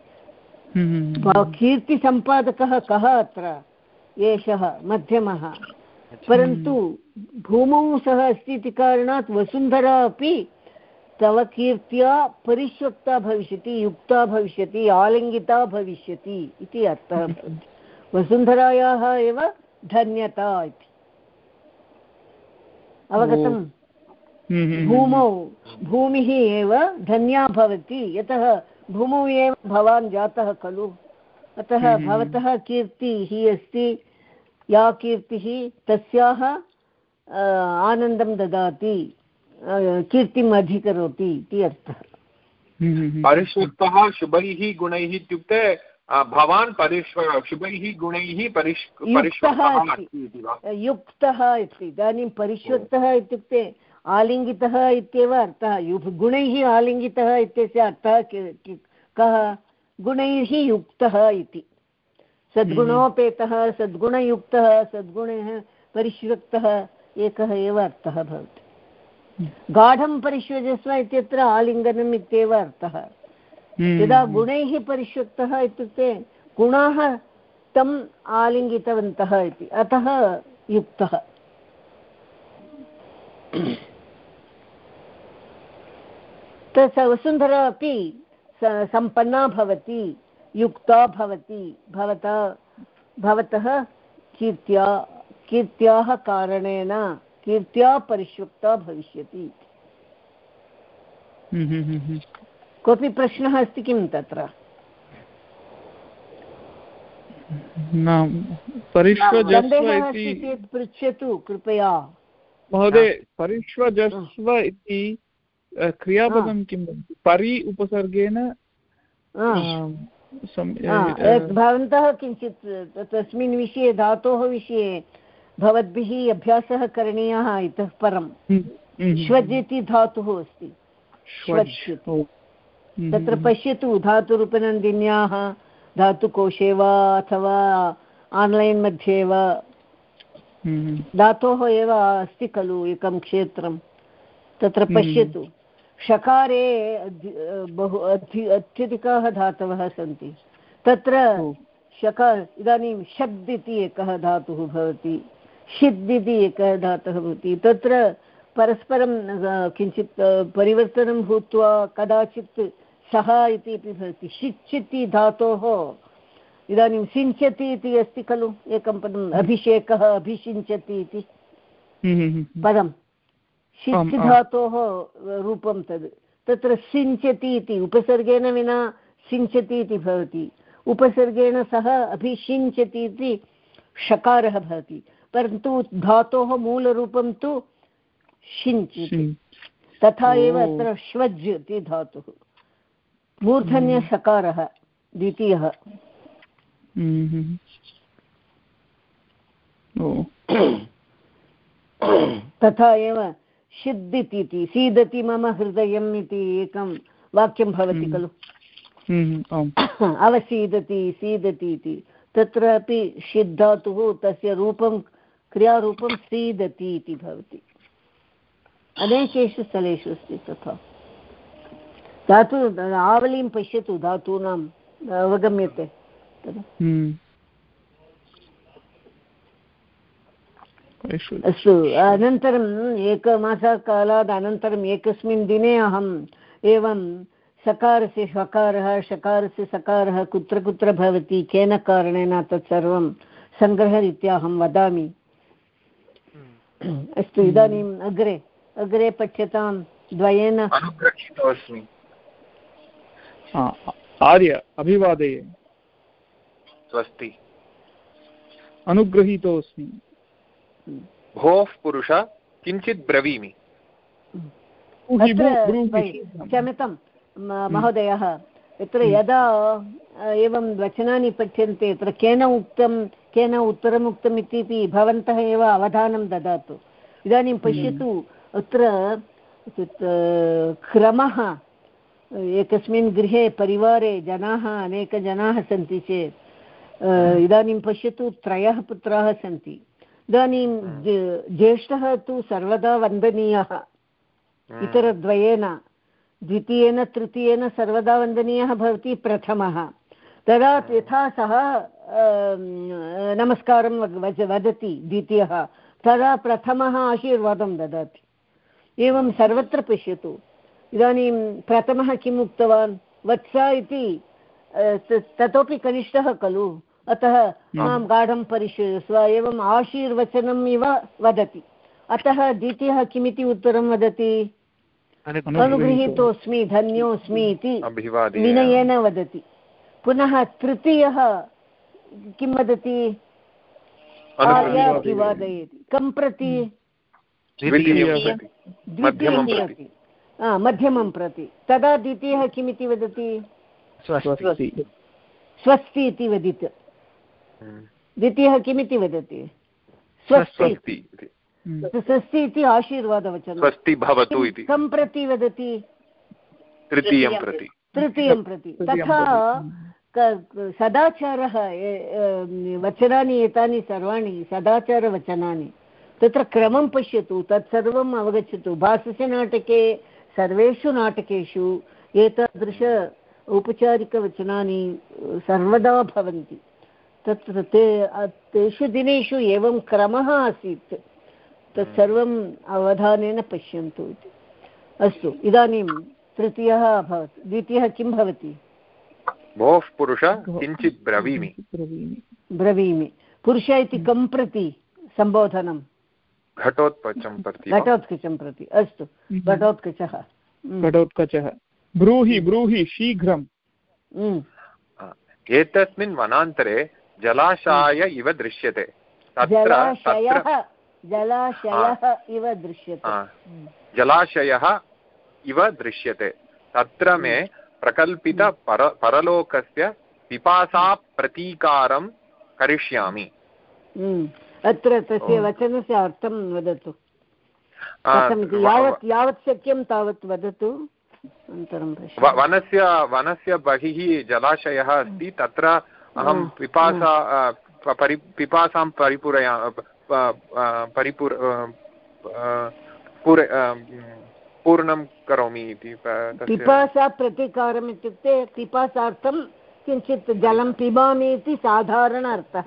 हम्म,
कीर्तिसम्पादकः कः अत्र? एषः मध्यमः। परन्तु भूमौ सः अस्ति इति कारणात् वसुन्धरा अपि तव कीर्त्या परिष्वक्ता भविष्यति युक्ता भविष्यति आलिङ्गिता भविष्यति इति अर्थः भवति। वसुन्धरायाः एव धन्यता इति। अवगतम्
हम्म, हम्म,
भूमौ भूमिः एव धन्या भवति यतः भूमौ एव भवान् जातः खलु। अतः
हम्म।
भवतः कीर्तिः अस्ति। या कीर्तिः तस्याः आनन्दं ददाति कीर्तिम् अधिकरोति इति अर्थः।
हम्म, हम्म,
परिष्कृतः शुभैः गुणैः इत्युक्ते भवान् परिष्व शुभैः गुणैः
अस्ति।
अस्ति
युक्तः इति इदानीं परिष्वक्तः इत्युक्ते आलिङ्गितः इत्येव अर्थः। गुणैः आलिङ्गितः इत्यस्य अर्थः कः? गुणैः युक्तः इति। सद्गुणोपेतः सद्गुणयुक्तः सद्गुणः परिष्वक्तः एकः एव अर्थः भवति। गाढं परिष्वजस्व इत्यत्र आलिङ्गनम् इत्येव अर्थः।
हम्म,
यदा गुणैः परिष्वक्तः इत्युक्ते गुणाः तम् आलिङ्गितवन्तः इति अतः युक्तः। तत् वसुन्धरा अपि सम्पन्ना भवति। युक्ता भवति भवता भवतः कीर्त्या कीर्त्याः कारणेन कीर्त्या परिष्वक्ता भविष्यति।
हम्म, हम्म, हम्म।
कोऽपि प्रश्नः अस्ति किं तत्र? पृच्छतु कृपया।
महोदय परिष्वजस्व इति क्रियापदं किं परि उपसर्गेण
भवन्तः किञ्चित् तस्मिन् विषये धातोः विषये भवद्भिः अभ्यासः करणीयः इतः परं।
हम्म, हम्म,
श्वज् इति धातुः अस्ति।
हम्म,
तत्र पश्यतु धातुरूपनन्दिन्याः धातुकोशे वा अथवा आन्लैन् मध्ये वा। धातोः एव अस्ति खलु एकं क्षेत्रं। तत्र। पश्यतु। षकारे बहु अधि अत्यधिकाः धातवः सन्ति। तत्र
ओ,
शका इदानीं शब्द इति एकः धातुः भवति। षिद् इति एकः धातुः भवति। तत्र परस्परं किञ्चित् परिवर्तनं भूत्वा कदाचित् सः इति अपि भवति। षिच् इति धातोः। इदानीं सिञ्चति इति अस्ति खलु। एकं पदम् अभिषेकः अभिषिञ्चति इति।
हम्म, हम्म, हम्म।
पदं षिच्
आम्, आम्।
धातोः रूपं तद्। तत्र सिञ्चति इति उपसर्गेण विना सिञ्चति इति भवति। उपसर्गेण सह अभिषिञ्चति इति षकारः भवति। परन्तु धातोः मूलरूपं तु शिञ्च् तथा एव अत्र श्वज् इति धातुः। मूर्धन्यषकारः द्वितीयः।
हम्म, हम्म। ओ।
तथा एव सिद्धिति इति सीदति मम हृदयम् इति एकं वाक्यं भवति
हम्म।
खलु।
हम्म, *coughs*
अवसीदति सीदति इति तत्रापि सिद्धातुः तस्य रूपं क्रियारूपं सीदति इति भवति। अनेकेषु स्थलेषु अस्ति तथा। धातु आवलीं पश्यतु धातूनाम् अवगम्यते। तदा अस्तु अनन्तरम् एकमासकालात् अनन्तरम् एकस्मिन् दिने अहम् एवं सकारस्य षकारः षकारस्य सकारः कुत्र कुत्र भवति केन कारणेन तत्सर्वं सङ्ग्रहरीत्या अहं वदामि। अस्तु इदानीम् अग्रे अग्रे पठ्यतां द्वयेन।
अनुग्रहीतोऽस्मि।
आर्य अभिवादये।
स्वस्ति।
अनुगृहीतोऽस्मि
भोः पुरुष किञ्चित् ब्रवीमि।
क्षम्यतां महोदयः यत्र यदा अ, एवं वचनानि पठ्यन्ते तत्र केन उक्तं केन उत्तरम् उक्तम् इति भवन्तः एव अवधानं ददातु। इदानीं पश्यतु अत्र क्रमः एकस्मिन् गृहे परिवारे जनाः अनेकजनाः सन्ति चेत् इदानीं पश्यतु त्रयः पुत्राः सन्ति। इदानीं ज्ये- ज्येष्ठः तु सर्वदा वन्दनीयः। इतरद्वयेन द्वितीयेन तृतीयेन सर्वदा वन्दनीयः भवति प्रथमः। तदा यथा सः नमस्कारं वद- वदति द्वितीयः। तदा प्रथमः आशीर्वादं ददाति। एवं सर्वत्र पश्यतु। इदानीं प्रथमः किम् उक्तवान्? वत्स इति ततोपि कनिष्ठः खलु? अतः माँ गाढं परिशीलस्व एवम् आशीर्वचनम् इव वदति। अतः द्वितीयः किमिति उत्तरं वदति?
अनुगृहीतो
अनुगृहीतोऽस्मि धन्योऽस्मि इति विनयेन वदति। पुनः तृतीयः किं वदति? आर्य अभिवादयति कं प्रति?
द्वितीयं प्रति। मध्यमं प्रति।
प्रति? मध्यमं प्रति। तदा द्वितीयः किमिति वदति?
स्वस्ति।
स्वस्ति इति वदित्। द्वितीयः किमिति वदति? स्वस्ति.
स्वस्ति इति।
इति आशीर्वादवचनं।
स्वस्ति भवतु इति।
कं प्रति वदति?
तृतीयं प्रति।
तृतीयं प्रति। तथा क- सदाचारः ए- वचनानि एतानि सर्वाणि सदाचारवचनानि। तत्र क्रमं पश्यतु तत्सर्वम् अवगच्छतु। भासस्य नाटके सर्वेषु नाटकेषु एतादृश औपचारिकवचनानि सर्वदा भवन्ति। तत्र ते तेषु दिनेषु एवं क्रमः आसीत्। तत्सर्वम् अवधानेन पश्यन्तु इति। अस्तु इदानीं तृतीयः अभवत्। द्वितीयः किं भवति?
भोः पुरुष किञ्चित् ब्रवीमि।
ब्रवीमि।
पुरुष इति कं प्रति सम्बोधनं?
घटोत्पचं प्रति
घटोत्कचं प्रति। अस्तु घटोत्कचः। हम्म,
घटोत्कचः। ब्रूहि ब्रूहि शीघ्रं
हम्म,
एतस्मिन् वनान्तरे जलाशय इव दृश्यते। तत्र
जलाशयः
तत्र
जलाशयः इव दृश्यते।
जलाशयः इव दृश्यते। तत्र मे प्रकल्पित पर परलोकस्य पिपासा प्रतीकारं करिष्यामि।
हम्म, अत्र तस्य। वचनस्य अर्थं वदतु। यावत् यावत् शक्यं तावत् वदतु। अनन्तरं
वनस्य वनस्य बहिः जलाशयः अस्ति। तत्र अहं
हम्म,
पिपासा प- परि पिपासां परिपूरया परिपूर पूर पूर्णं करोमि इति
पिपासा प्रतिकारम् इत्युक्ते पिपासार्थं किञ्चित् जलं पिबामि इति साधारण अर्थः।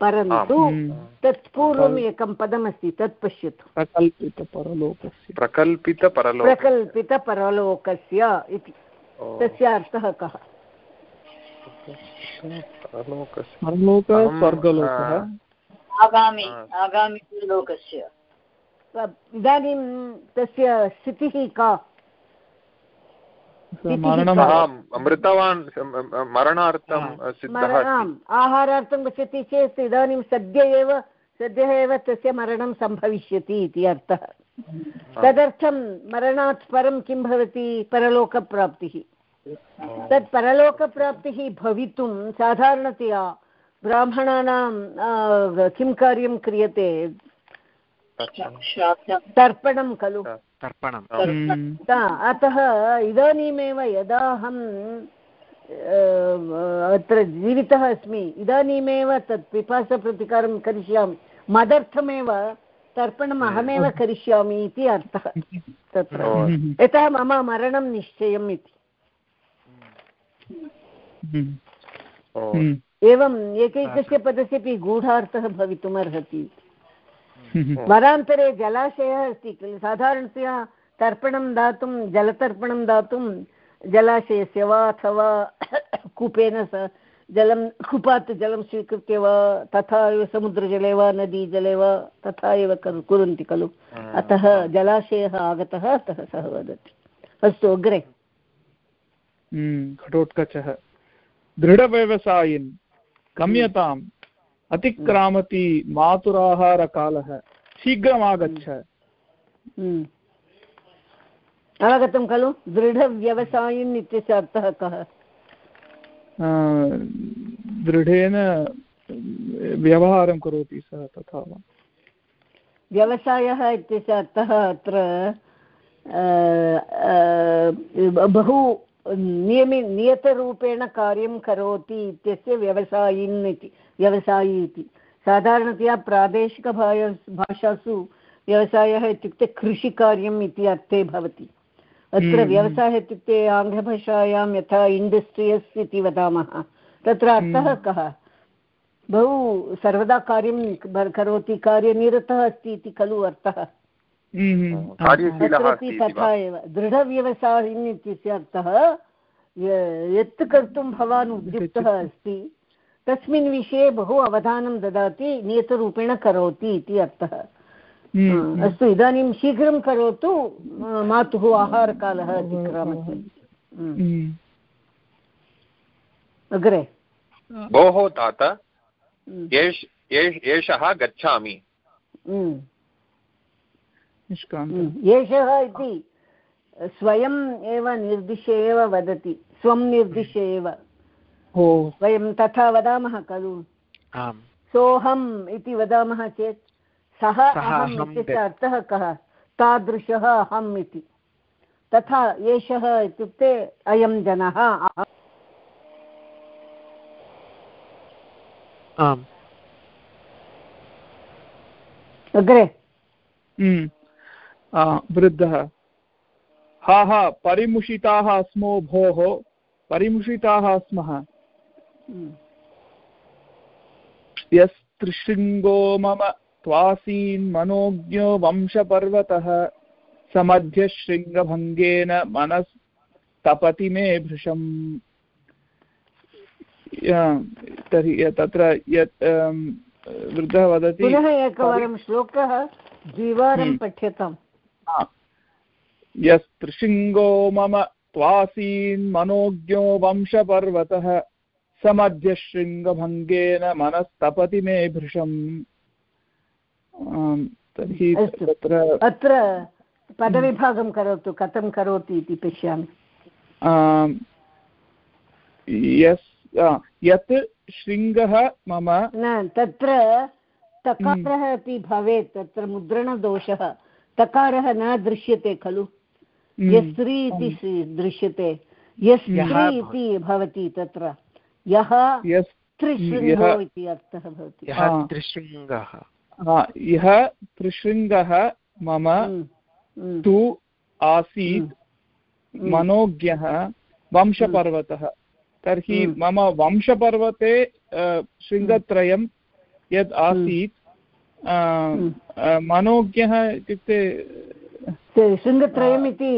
परन्तु
हम्म।
तत् पूर्वम् एकं पदमस्ति तत् पश्यतु।
प्रकल्पितपरलोकस्य।
प्रकल्पितपरलोक
प्रकल्पितपरलोकस्य इति। तस्य अर्थः कः?
परलोक स्वर्गलोकः।
आगामि.
इदानीं तस्य स्थितिः का?
मृतवान् मरणार्थं
आहारार्थं गच्छति चेत् इदानीं सद्य एव सद्यः एव तस्य मरणं सम्भविष्यति इति अर्थः। तदर्थं मरणात् परं किं भवति? परलोकप्राप्तिः। तत् परलोकप्राप्तिः भवितुं साधारणतया ब्राह्मणानां किं कार्यं क्रियते? तर्पणं खलु।
तर्पणं।
हम्म।
ता- अतः इदानीमेव यदा अहं अत्र जीवितः अस्मि इदानीमेव तत् पिपासप्रतिकारं करिष्यामि। मदर्थमेव तर्पणम् अहमेव करिष्यामि इति अर्थः। *laughs* तत्र।
हम्म।
यतः मम मरणं निश्चयम् इति।
हम्म। हम्म।
एवम् एकैकस्य पदस्यपि गूढार्थः भवितुमर्हति।
हम्म।
वरान्तरे जलाशयः अस्ति किल? साधारणतया तर्पणं दातुं जलतर्पणं दातुं जलाशयस्य वा अथवा कूपेन सह जलं कूपात् जलं स्वीकृत्य वा तथा एव समुद्रजले वा नदीजले वा तथा एव करो- कुर्वन्ति खलु। अतः जलाशयः आगतः अतः सः वदति। अस्तु अग्रे।
हम्म, घटोत्कचः दृढव्यवसायिन् गम्यताम् अतिक्रामति मातुराहारकालः शीघ्रमागच्छ।
हम्म। अवगतं खलु? दृढव्यवसायिन् इत्यस्य अर्थः कः?
दृढेन व्यवहारं करोति सः तथा वा?
व्यवसायः इत्यस्य अर्थः अत्र बहु नियमि नियतरूपेण कार्यं करोति इत्यस्य व्यवसायिन् इति व्यवसायी इति साधारणतया प्रादेशिकभाषा भाषासु व्यवसायः इत्युक्ते कृषिकार्यम् इति अर्थे भवति अत्र
हम्म।
व्यवसायः इत्युक्ते आङ्ग्लभाषायां यथा इण्डस्ट्रियस् इति वदामः तत्र अर्थः कः बहु सर्वदा कार्यं करोति कार्यनिरतः अस्ति इति खलु अर्थः
हम्म, हम्म।
कार्यशीलः अस्ति
तत्रापि
इति
तथा एव दृढव्यवसायिन् इत्यस्य अर्थः य- यत् कर्तुं भवान् उद्युक्तः अस्ति तस्मिन् विषये बहु अवधानं ददाति नियतरूपेण करोति इति अर्थः
हम्म, हम्म।
अस्तु इदानीं शीघ्रं करोतु मातुः आहारकालः अतिक्रामति हम्म.
हम्म।
अग्रे
भोः तात
हम्म.
एष गच्छामि
हम्म.
निष्कान्त
हम्म. एषः इति स्वयम् एव निर्दिश्य एव वदति स्वं निर्दिश्य एव।
हो।
वयं तथा वदामः खलु? सोऽहम् इति वदामः चेत् सः
सः
अहम् इत्यस्य अर्थः कः? तादृशः अहम् इति। तथा एषः इत्युक्ते अयं जनः। अहम्
आम्।
अग्रे।
हम्म। वृद्धः। हा हा परिमुषिताः स्मो भोः। परिमुषिताः स्मः. यस्त्रिशृङ्गो मम त्वासीन् मनोज्ञो वंशपर्वतः। समध्यशृङ्गभङ्गेन मनस्तपति मे भृशम्। तर्हि तत्र यत् वृद्धः वदति।
पुनः एकवारं श्लोकः द्विवारं
हम्म.
पठ्यताम्।
यस्त्रिशृङ्गो मम त्वासीन् मनोज्ञो वंशपर्वतः समध्यशृङ्गभङ्गेन मनस्तपति मे भृशम्। तर्हि तत्र
अत्र पदविभागं करोतु कथं करोति इति पश्यामि।
यस् यत् शृङ्गः मम
न तत्र तकारः अपि भवेत् तत्र मुद्रणदोषः। तकारः न दृश्यते खलु?
हम्म,
यस्त्री इति दृश्यते यस्त्री इति भवति तत्र यः त्रिशृङ्गो
यः-
इति अर्थः भवति।
त्रिशृङ्गः।
यः त्रिशृङ्गः मम
हम्म, हम्म,
तु आसीत्. मनोज्ञः वंशपर्वतः। तर्हि. मम वंशपर्वते शृङ्गत्रयं यद् आसीत् मनोज्ञः इत्युक्ते
ते शृङ्गत्रयम् इति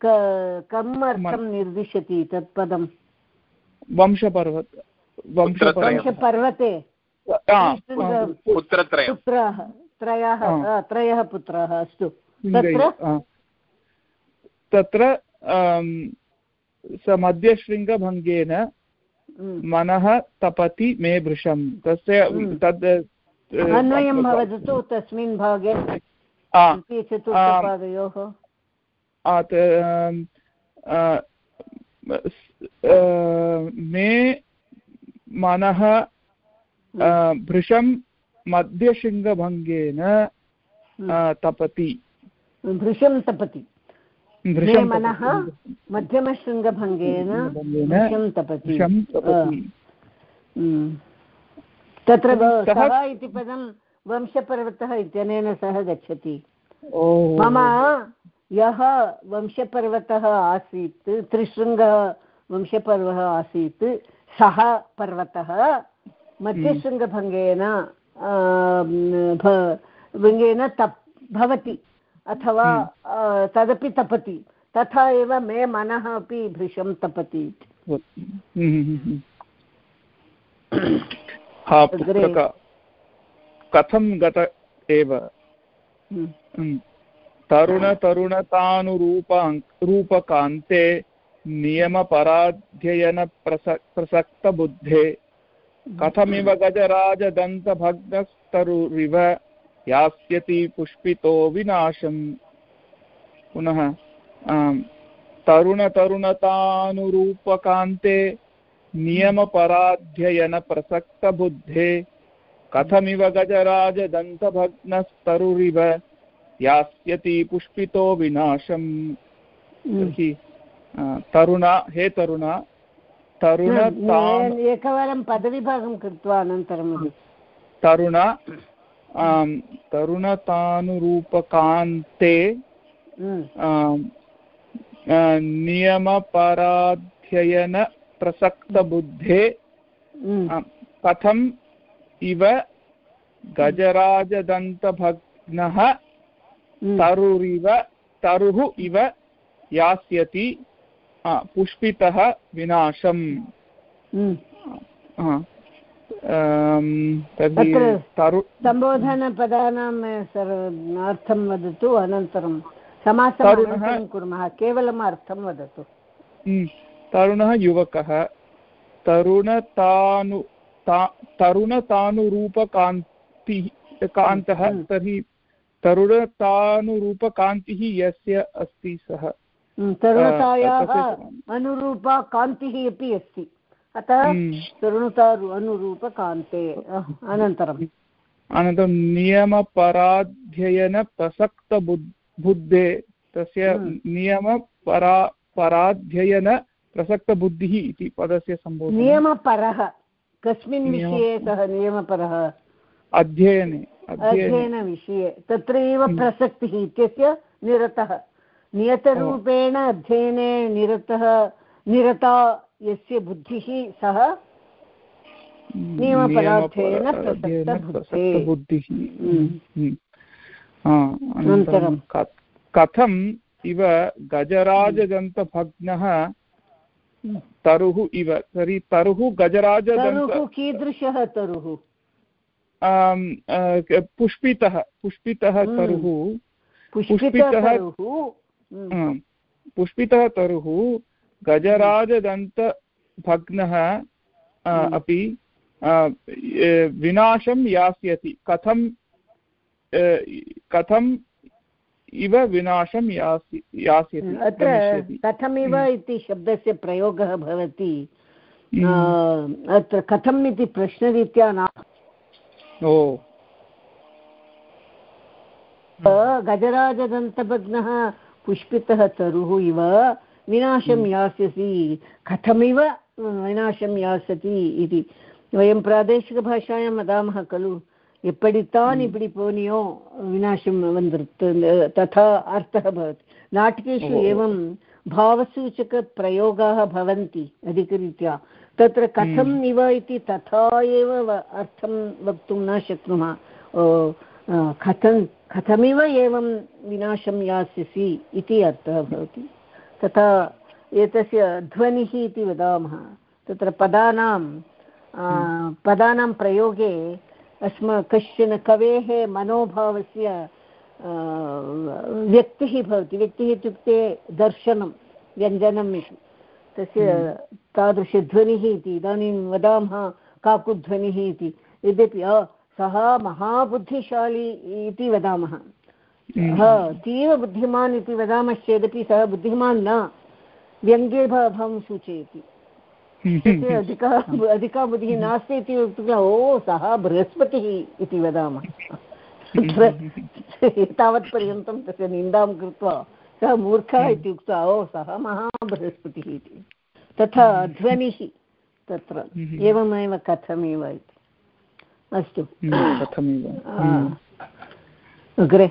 क- कम् अर्थं निर्दिशति तत् पदं
वंशपर्वत वंशपर्वत
पुत्राः त्रयः त्रयः पुत्राः अस्तु। तत्र
तत्र स मध्यशृङ्गभङ्गेन
हम्म.
मनः तपति मे भृशं तस्य
हम्म.
तद्
अन्वयं भवतु तस्मिन् भागे
अ, मे मनः भृशं मध्यशृङ्गभङ्गेन तपति।
भृशं तपति।
भृशं
मनः मध्यमशृङ्गभङ्गेन भृशं तपति।
तपति।
हम्म. तत्र
सः-
इति पदं वंशपर्वतः इत्यनेन सह गच्छति। मम यः वंशपर्वतः आसीत् त्रिशृङ्गः वंशपर्वः आसीत् सः पर्वतः मध्यशृङ्गभङ्गेन भङ्गेन तप् भवति अथवा आ, तदपि तपति। तथा एव मे मनः अपि भृशं तपति
हम्म, हम्म, हम्म। हा। पुत्रक कथं गत एव
हम्म.
हम्म। तरुणतरुणतानुरूपाङ् रूपकान्ते नियमपराध्ययनप्रस प्रसक्तबुद्धे कथमिव गजराजदन्तभग्नस्तरुरिव यास्यति पुष्पितो विनाशम् पुनः तरुणतरुणतानुरूपकान्ते नियमपराध्ययनप्रसक्तबुद्धे। कथमिव गजराजदन्तभग्नस्तरुरिव यास्यति पुष्पितो विनाशम्। तर्हि तरुण हे तरुण तरुण
एकवारं पदविभागं कृत्वा अनन्तरं
तरुण तरुणतानुरूपकान्ते नियमपराध्ययनप्रसक्तबुद्धे कथम् इव गजराजदन्तभग्नः तरुरिव तरुः इव यास्यति पुष्पितः विनाशम्।
सम्बोधनपदानां अर्थं वदतु अनन्तरं समासं कुर्मः केवलम् अर्थं वदतु।
तरुणः युवकः। तरुणतानु तरुणतानुरूपकान्तिः कान्तः तर्हि तरुणतानुरूपकान्तिः यस्य अस्ति सः।
तरुणतायाः अनुरूपा कान्तिः अपि अस्ति। अतः तरुणतारु अनुरूपकान्ते अनन्तरम्
अनन्तरं। नियमपराध्ययनप्रसक्तबुद् बुद्धे। तस्य नियमपरा पराध्ययन प्रसक्तबुद्धिः इति पदस्य सम्बोधनं।
नियमपरः। कस्मिन् विषये सः नियमपरः?
अध्ययने
अध्ययनविषये। तत्र एव प्रसक्तिः इत्यस्य निरतः। नियतरूपेण अध्ययने निरतः निरता यस्य बुद्धिः सः नियमपरार्थेन
प्रसक्तबुद्धिः। अनन्तरं कथम् इव गजराजदन्तभग्नः तरुः इव तर्हि तरुः गजराजदन्त
कीदृशः तरुः
पुष्पितः पुष्पितः तरुः
पुष्पितः
पुष्पितः तरुः गजराजदन्तभग्नः अपि विनाशं यास्यति। कथं कथम् इव विनाशं यासि यास्यति
अत्र कथमिव इति शब्दस्य प्रयोगः भवति। अत्र कथम् इति प्रश्नरीत्या न
ओ।
गजराजदन्तभग्नः पुष्पितः तरुः इव विनाशं यास्यसि। कथमिव विनाशं यास्यति इति। वयं प्रादेशिकभाषायां वदामः खलु। எப்படித்தான் இப்படி போனியோ? விநாசம் வந்திருத்து तथा अर्थः भवति नाटकेषु एवं भावसूचकप्रयोगाः भवन्ति अधिकरीत्या तत्र कथम् इव इति तथा एव अर्थं वक्तुं न शक्नुमः. कथं कथमिव एवं विनाशं यास्यसि इति अर्थः भवति। तथा एतस्य ध्वनिः इति वदामः। तत्र पदानां पदानां प्रयोगे अस्मा कश्चन कवेः मनोभावस्य व्यक्तिः भवति। व्यक्तिः इत्युक्ते दर्शनं व्यञ्जनम् इति। तस्य तादृशध्वनिः इति इदानीं वदामः काकुध्वनिः इति। यद्यपि सः महाबुद्धिशाली इति वदामः। सः अतीव बुद्धिमान् इति वदामश्चेदपि सः बुद्धिमान् न। व्यङ्ग्यभावं सूचयति। तस्य अधिकः अधिका बुद्धिः नास्ति इति उक्त्वा ओ सः बृहस्पतिः इति वदामः। तावत्पर्यन्तं तस्य निन्दां कृत्वा सः मूर्खः इति उक्त्वा ओ सः महाबृहस्पतिः इति। तथा ध्वनिः तत्र एवमेव कथमेव इति। अस्तु।
कथमेव।
अग्रे।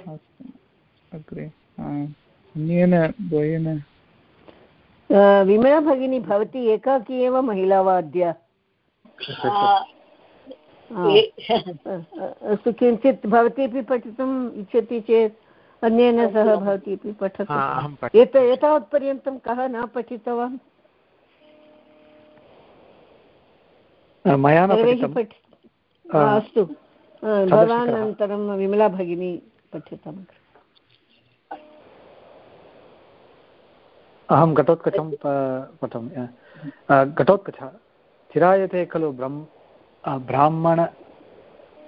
अग्रे। अन्येन द्वयेन
विमला भगिनी भवती एकाकी एव महिला वा अद्य? अस्तु किञ्चित् भवतीपि पठितुम् इच्छति चेत् अन्येन सह भवती अपि पठतु। एत एतावत्पर्यन्तं कः न पठितवान्?
मया
अस्तु। भवान् अनन्तरं विमला भगिनी पठितम्।
अहं घटोत्कचं पठामि घटोत्कचः। चिरायते खलु ब्रह्म ब्राह्मण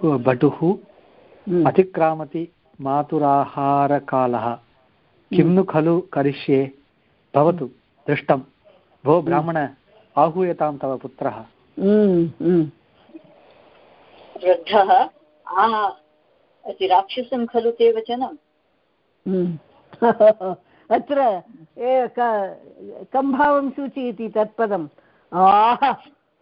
भटुः
हम्म।
अतिक्रामति मातुराहारकालः। किं नु खलु करिष्ये? भवतु दृष्टं। भो ब्राह्मण आहूयतां तव पुत्रः।
हम्म, हम्म।
वृद्धः अति राक्षसं खलु ते वचनम्
हम्म। *laughs* अत्र ए- क- कं भावं सूचयति तत्पदम्। आह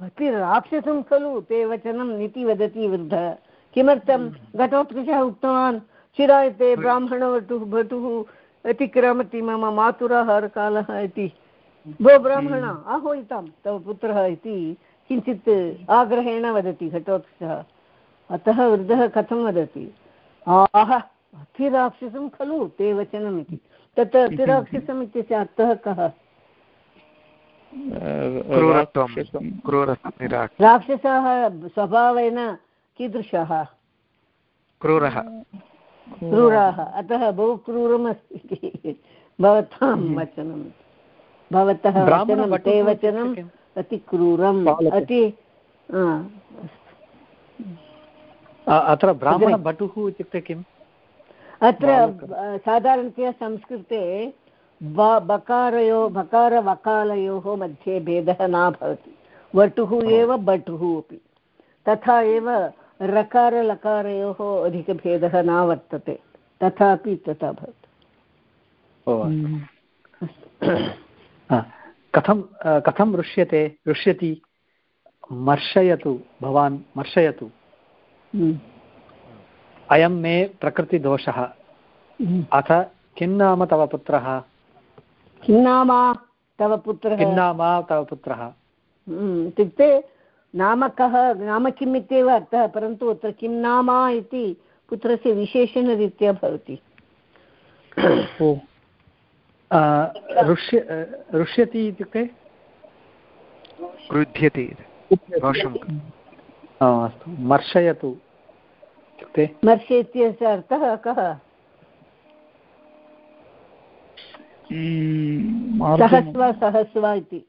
अति राक्षसं खलु ते वचनम् इति वदति वृद्धः। किमर्थं? घटोत्कचः उक्तवान् चिरायते ब्राह्मणवटुः भटुः अतिक्रमति मम मातुराहारकालः इति। भो ब्राह्मण आह्वयितां तव पुत्रः इति किञ्चित् आग्रहेण वदति घटोत्कचः अतः वृद्धः कथं वदति? आह अतिराक्षसं खलु ते वचनम् इति। तत् अतिराक्षसम् इत्यस्य अर्थः कः राक्षसाः। स्वभावेन कीदृशाः?
क्रूरः।
क्रूराः। अतः बहु क्रूरम् अस्ति भवतां वचनं। भवतः वचनं ते वचनम् अति क्रूरम्। अति
अत्र ब्राह्मणभटुः इत्युक्ते किम्?
अत्र साधारणतया संस्कृते बकारयो बकारवकालयोः मध्ये भेदः न भवति। वटुः एव बटुः अपि। तथा एव रकारलकारयोः अधिकभेदः न वर्तते। तथापि तथा भवति।
अ, कथं कथं रुष्यते रुष्यति मर्शयतु भवान् मर्शयतु।
हम्म,
अयं मे प्रकृतिदोषः। अथ किं नाम तव पुत्रः?
किं नाम तव पुत्रः?
किं नाम तव पुत्रः?
इत्युक्ते नाम कः नाम किम् इत्येव अर्थः परन्तु अत्र किं नाम इति पुत्रस्य विशेषणरीत्या भवति।
ओ रुष्य रुष्यति इत्युक्ते?
क्रुध्यति।
अस्तु। मर्शयतु। इत्युक्ते
मर्ष्य इत्यस्य अर्थः कः? सहस्व सहस्व इति।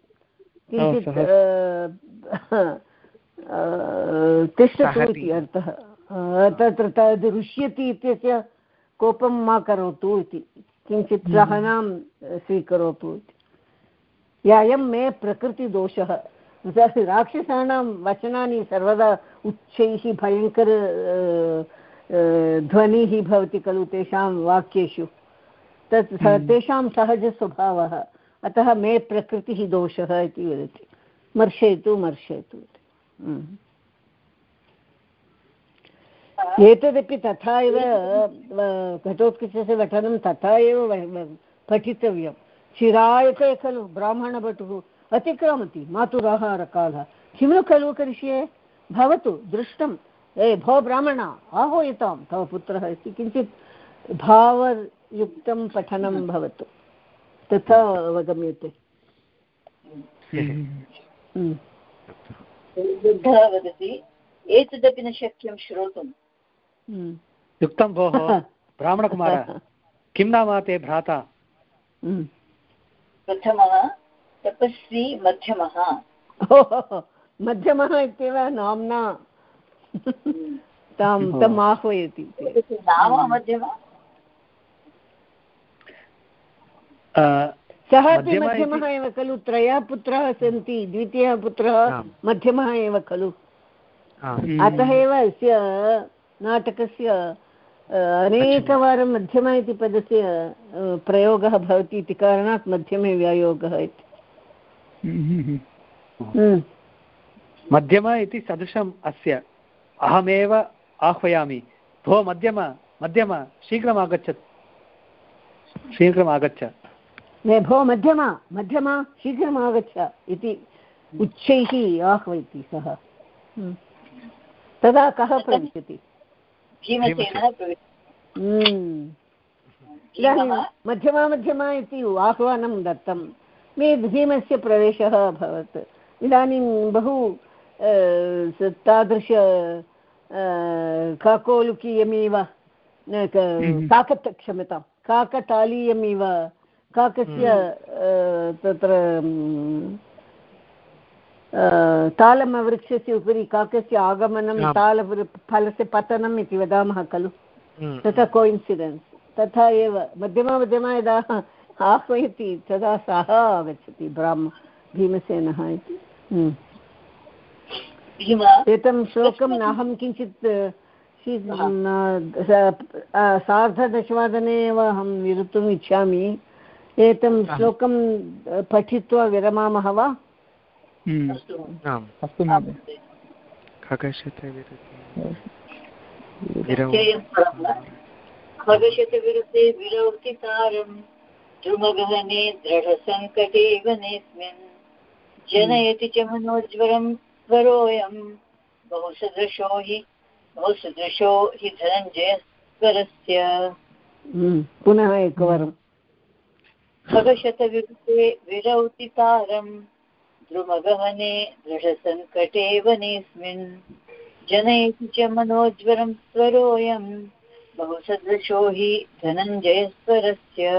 किञ्चित् तिष्ठतु इति अर्थः। तत्र तद् रुष्यति इत्यस्य कोपं मा करोतु इति। किञ्चित् सहनां स्वीकरोतु इति। अयं मे प्रकृतिदोषः। तत् राक्षसानां वचनानि सर्वदा उच्चैः भयङ्कर ध्वनिः भवति खलु तेषां वाक्येषु। तत् तेषां सहजस्वभावः। अतः मे प्रकृतिः दोषः इति वदति। मर्शयतु मर्शयतु हम्म। एतदपि तथा एव घटोत्कचस्य पठनं तथा एव पठितव्यं। चिरायते खलु ब्राह्मणभटुः। अतिक्रामति मातुराहारकालः। किं नु खलु करिष्ये? भवतु दृष्टम्। ए भो ब्राह्मण आह्वयतां तव पुत्रः इति किञ्चित् भावयुक्तं पठनं भवतु। तथा अवगम्यते। हम्म।
वृद्धः वदति एतदपि न शक्यं श्रोतुम्।
हम्म।
युक्तं भोः ब्राह्मणकुमार। किं नाम ते भ्राता?
हम्म।
प्रथमः तपस्वी मध्यमः।
मध्यमः इत्येव नाम्ना। तां तम् आह्वयति
नाम मध्यमः?
सः अपि
मध्यमः
एव खलु त्रयः पुत्राः सन्ति द्वितीयः पुत्रः। मध्यमः एव खलु। अतः एव अस्य नाटकस्य अनेकवारं मध्यम इति पदस्य प्रयोगः भवति इति कारणात् मध्यमे व्यायोगः इति। हम्म।
मध्यम इति सदृशम् अस्य। अहमेव आह्वयामि। भो मध्यम मध्यम शीघ्रम् आगच्छत्। शीघ्रम् आगच्छ।
ने भो मध्यमा मध्यमा शीघ्रम् आगच्छ इति उच्चैः आह्वयति सः। हम्म। तदा कः प्रविशति? हम्म। इदानीं मध्यमा मध्यमा इति आह्वानं दत्तं मे भीमस्य प्रवेशः अभवत्. इदानीं बहु तादृश काकोलुकीयमिव काकत क्षम्यतां काकतालीयमिव काकस्य तत्र तालमवृक्षस्य उपरि काकस्य आगमनं
आम्।
ताल फलस्य पतनम् इति वदामः खलु. तथा कोइन्सिडेन्स्. तथा एव. मध्यमा मध्यमा यदा आह्वयति तदा सः आगच्छति ब्राह्म भीमसेनः इति। हम्म। एतं श्लोकं नाहं किञ्चित् सार्धदशवादने एव अहं निरुतुम् इच्छामि। एतं श्लोकं पठित्वा विरमामः वा?
हम्म, अस्तु।
खगशतविरुद्धे विरौतिकारम् ध्रुमगहने दृढसङ्कटे वनेऽस्मिन् जनयति च मनोज्वरं स्वरोऽयं बहु सदृशो हि बहु सदृशो हि धनञ्जयस्वरस्य।
पुनः एकवारं
खगशतविरुद्धे विरौतितारम् द्रुमगहने दृढसङ्कटे वनेऽस्मिन् जनयति च मनोज्वरं स्वरोऽयं। बहु सदृशो हि धनञ्जयस्वरस्य।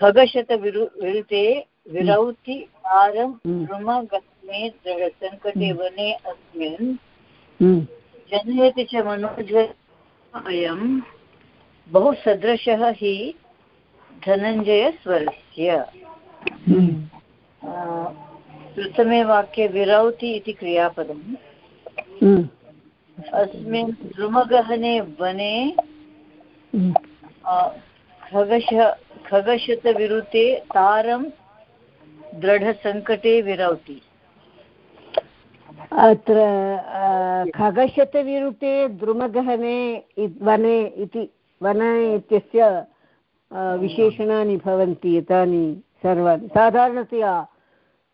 खगशतविरु विरुते विरौति
हम्म।
द्रुमगहने दृढसङ्कटे वने अस्मिन् जनयति च मनोज्वरम् अयं बहु सदृशः हि धनञ्जयस्वरस्य प्रथमे वाक्ये विरौति इति क्रियापदम् अस्मिन् द्रुमगहने वने खगश खगशतविरुते तारं दृढसङ्कटे विरौति।
अत्र खगशतविरुते द्रुमगहने वने इति, वन इत्यस्य विशेषणानि भवन्ति एतानि सर्वाणि। साधारणतया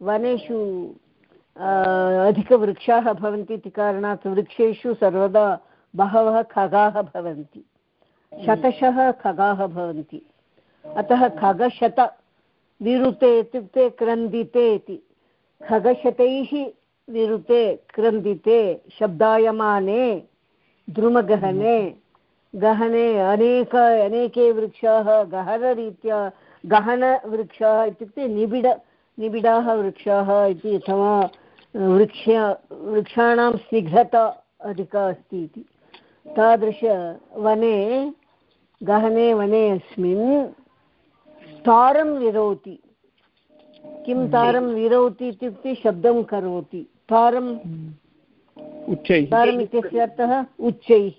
वनेषु अधिकवृक्षाः भवन्ति इति कारणात् वृक्षेषु सर्वदा बहवः खगाः भवन्ति। शतशः खगाः भवन्ति। अतः खगशत विरुते इत्युक्ते क्रन्दिते इति। खगशतैः विरुते क्रन्दिते शब्दायमाने द्रुमगहने, गहने अनेक, अनेके वृक्षाः, गहनरीत्या गहनवृक्षाः इत्युक्ते निबिड, निबिडाः वृक्षाः इति अथवा वृक्ष वृक्षाणां स्निग्धता अधिका अस्ति इति। तादृशवने गहने वने अस्मिन् तारं विरोति। किं तारं विरोति इत्युक्ते शब्दं करोति। तारं
उच्चैः।
तारम् इत्यस्य अर्थः उच्चैः।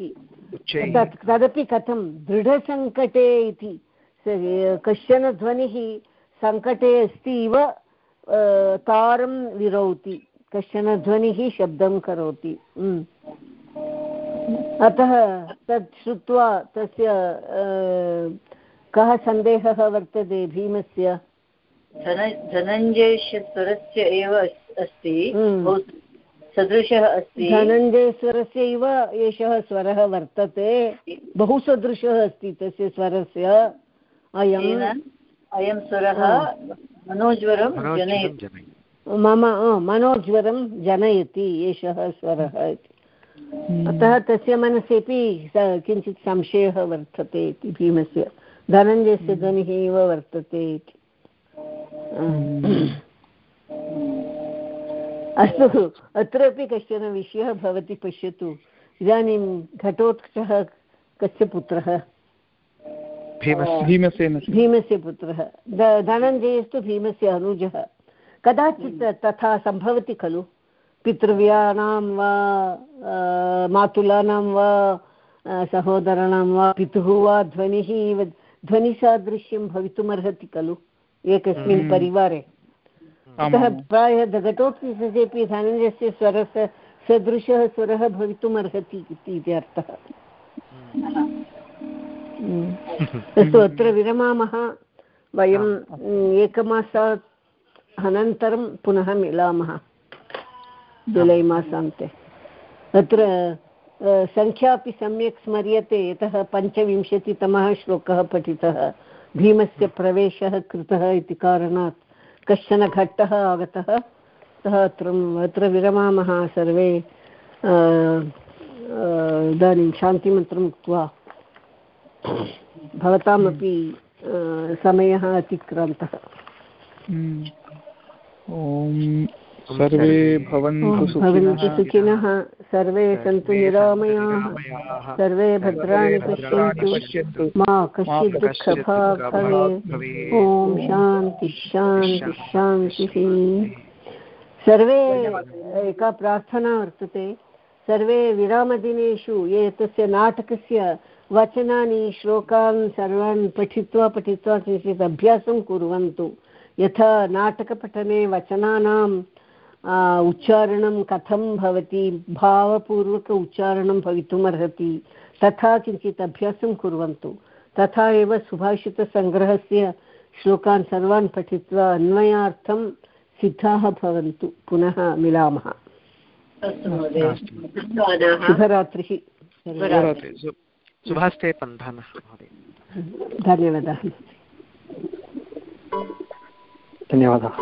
तत् तदपि कथं? दृढसङ्कटे इति। कश्चन ध्वनिः सङ्कटे अस्ति इव तारं विरोति। कश्चन ध्वनिः शब्दं करोति. अतः तत् श्रुत्वा तस्य कः सन्देहः वर्तते भीमस्य?
धन धनञ्जयस्वरस्य एव अस्ति।
हम्म।
बहु सदृशः अस्ति।
धनञ्जयस्वरस्य इव एषः स्वरः वर्तते। बहु सदृशः अस्ति तस्य स्वरस्य। अयं
तेन अयं स्वरः मनोज्वरं जनयति।
जनयति।
मम मनोज्वरं जनयति एषः स्वरः इति। अतः तस्य मनसि स- किञ्चित् संशयः वर्तते इति भीमस्य धनञ्जयस्य ध्वनिः एव वर्तते इति। *clears throat* अस्तु अत्रापि कश्चन विषयः भवति पश्यतु। इदानीं घटोत्कचः कस्य पुत्रः?
भीमस्य
पुत्रः। धनञ्जयस्तु भीमस्य अनुजः। कदाचित् तथा सम्भवति खलु? पितृव्यानां वा मातुलानां वा सहोदराणां वा पितुः वा ध्वनिः इव ध्वनिसादृश्यं भवितुमर्हति खलु एकस्मिन्
हम्म।
परिवारे। अतः प्रायः घटोत्कचेपि धनञ्जयस्य स्वरस्य सदृशः स्वरः भवितुमर्हति इति इति अर्थः। हम्म। अस्तु अत्र विरमामः। वयं mm, एकमासात् अनन्तरं पुनः मिलामः। जुलै मासान्ते अत्र सङ्ख्या अपि सम्यक् स्मर्यते, यतः पञ्चविंशतितमः श्लोकः पठितः। भीमस्य प्रवेशः कृतः इति कारणात् कश्चन घट्टः आगतः। अतः अत्र अत्र विरमामः सर्वे। इदानीं शान्तिमन्त्रम् उक्त्वा भवतामपि समयः अतिक्रान्तः।
ॐ सर्वे भवन्तु
भवन्तु
सुखिनः।
सर्वे सन्तु निरामयाः। सर्वे भद्राणि पश्यन्तु।
पश्यन्तु।
मा कश्चित् दुःखभाग् भवेत् ॐ शान्ति शान्ति शान्तिः सर्वे एका प्रार्थना वर्तते। सर्वे विरामदिनेषु ये तस्य नाटकस्य वचनानि श्लोकान् सर्वान् पठित्वा पठित्वा किञ्चित् अभ्यासं कुर्वन्तु। यथा नाटकपठने वचनानां उच्चारणं कथं भवति? भावपूर्वक उच्चारणं भवितुमर्हति? तथा किञ्चित् अभ्यासं कुर्वन्तु। तथा एव सुभाषितसङ्ग्रहस्य श्लोकान् सर्वान् पठित्वा अन्वयार्थं सिद्धाः भवन्तु। पुनः मिलामः। शुभरात्रिः।
शुभास्ते
धन्यवादः।
धन्यवादः।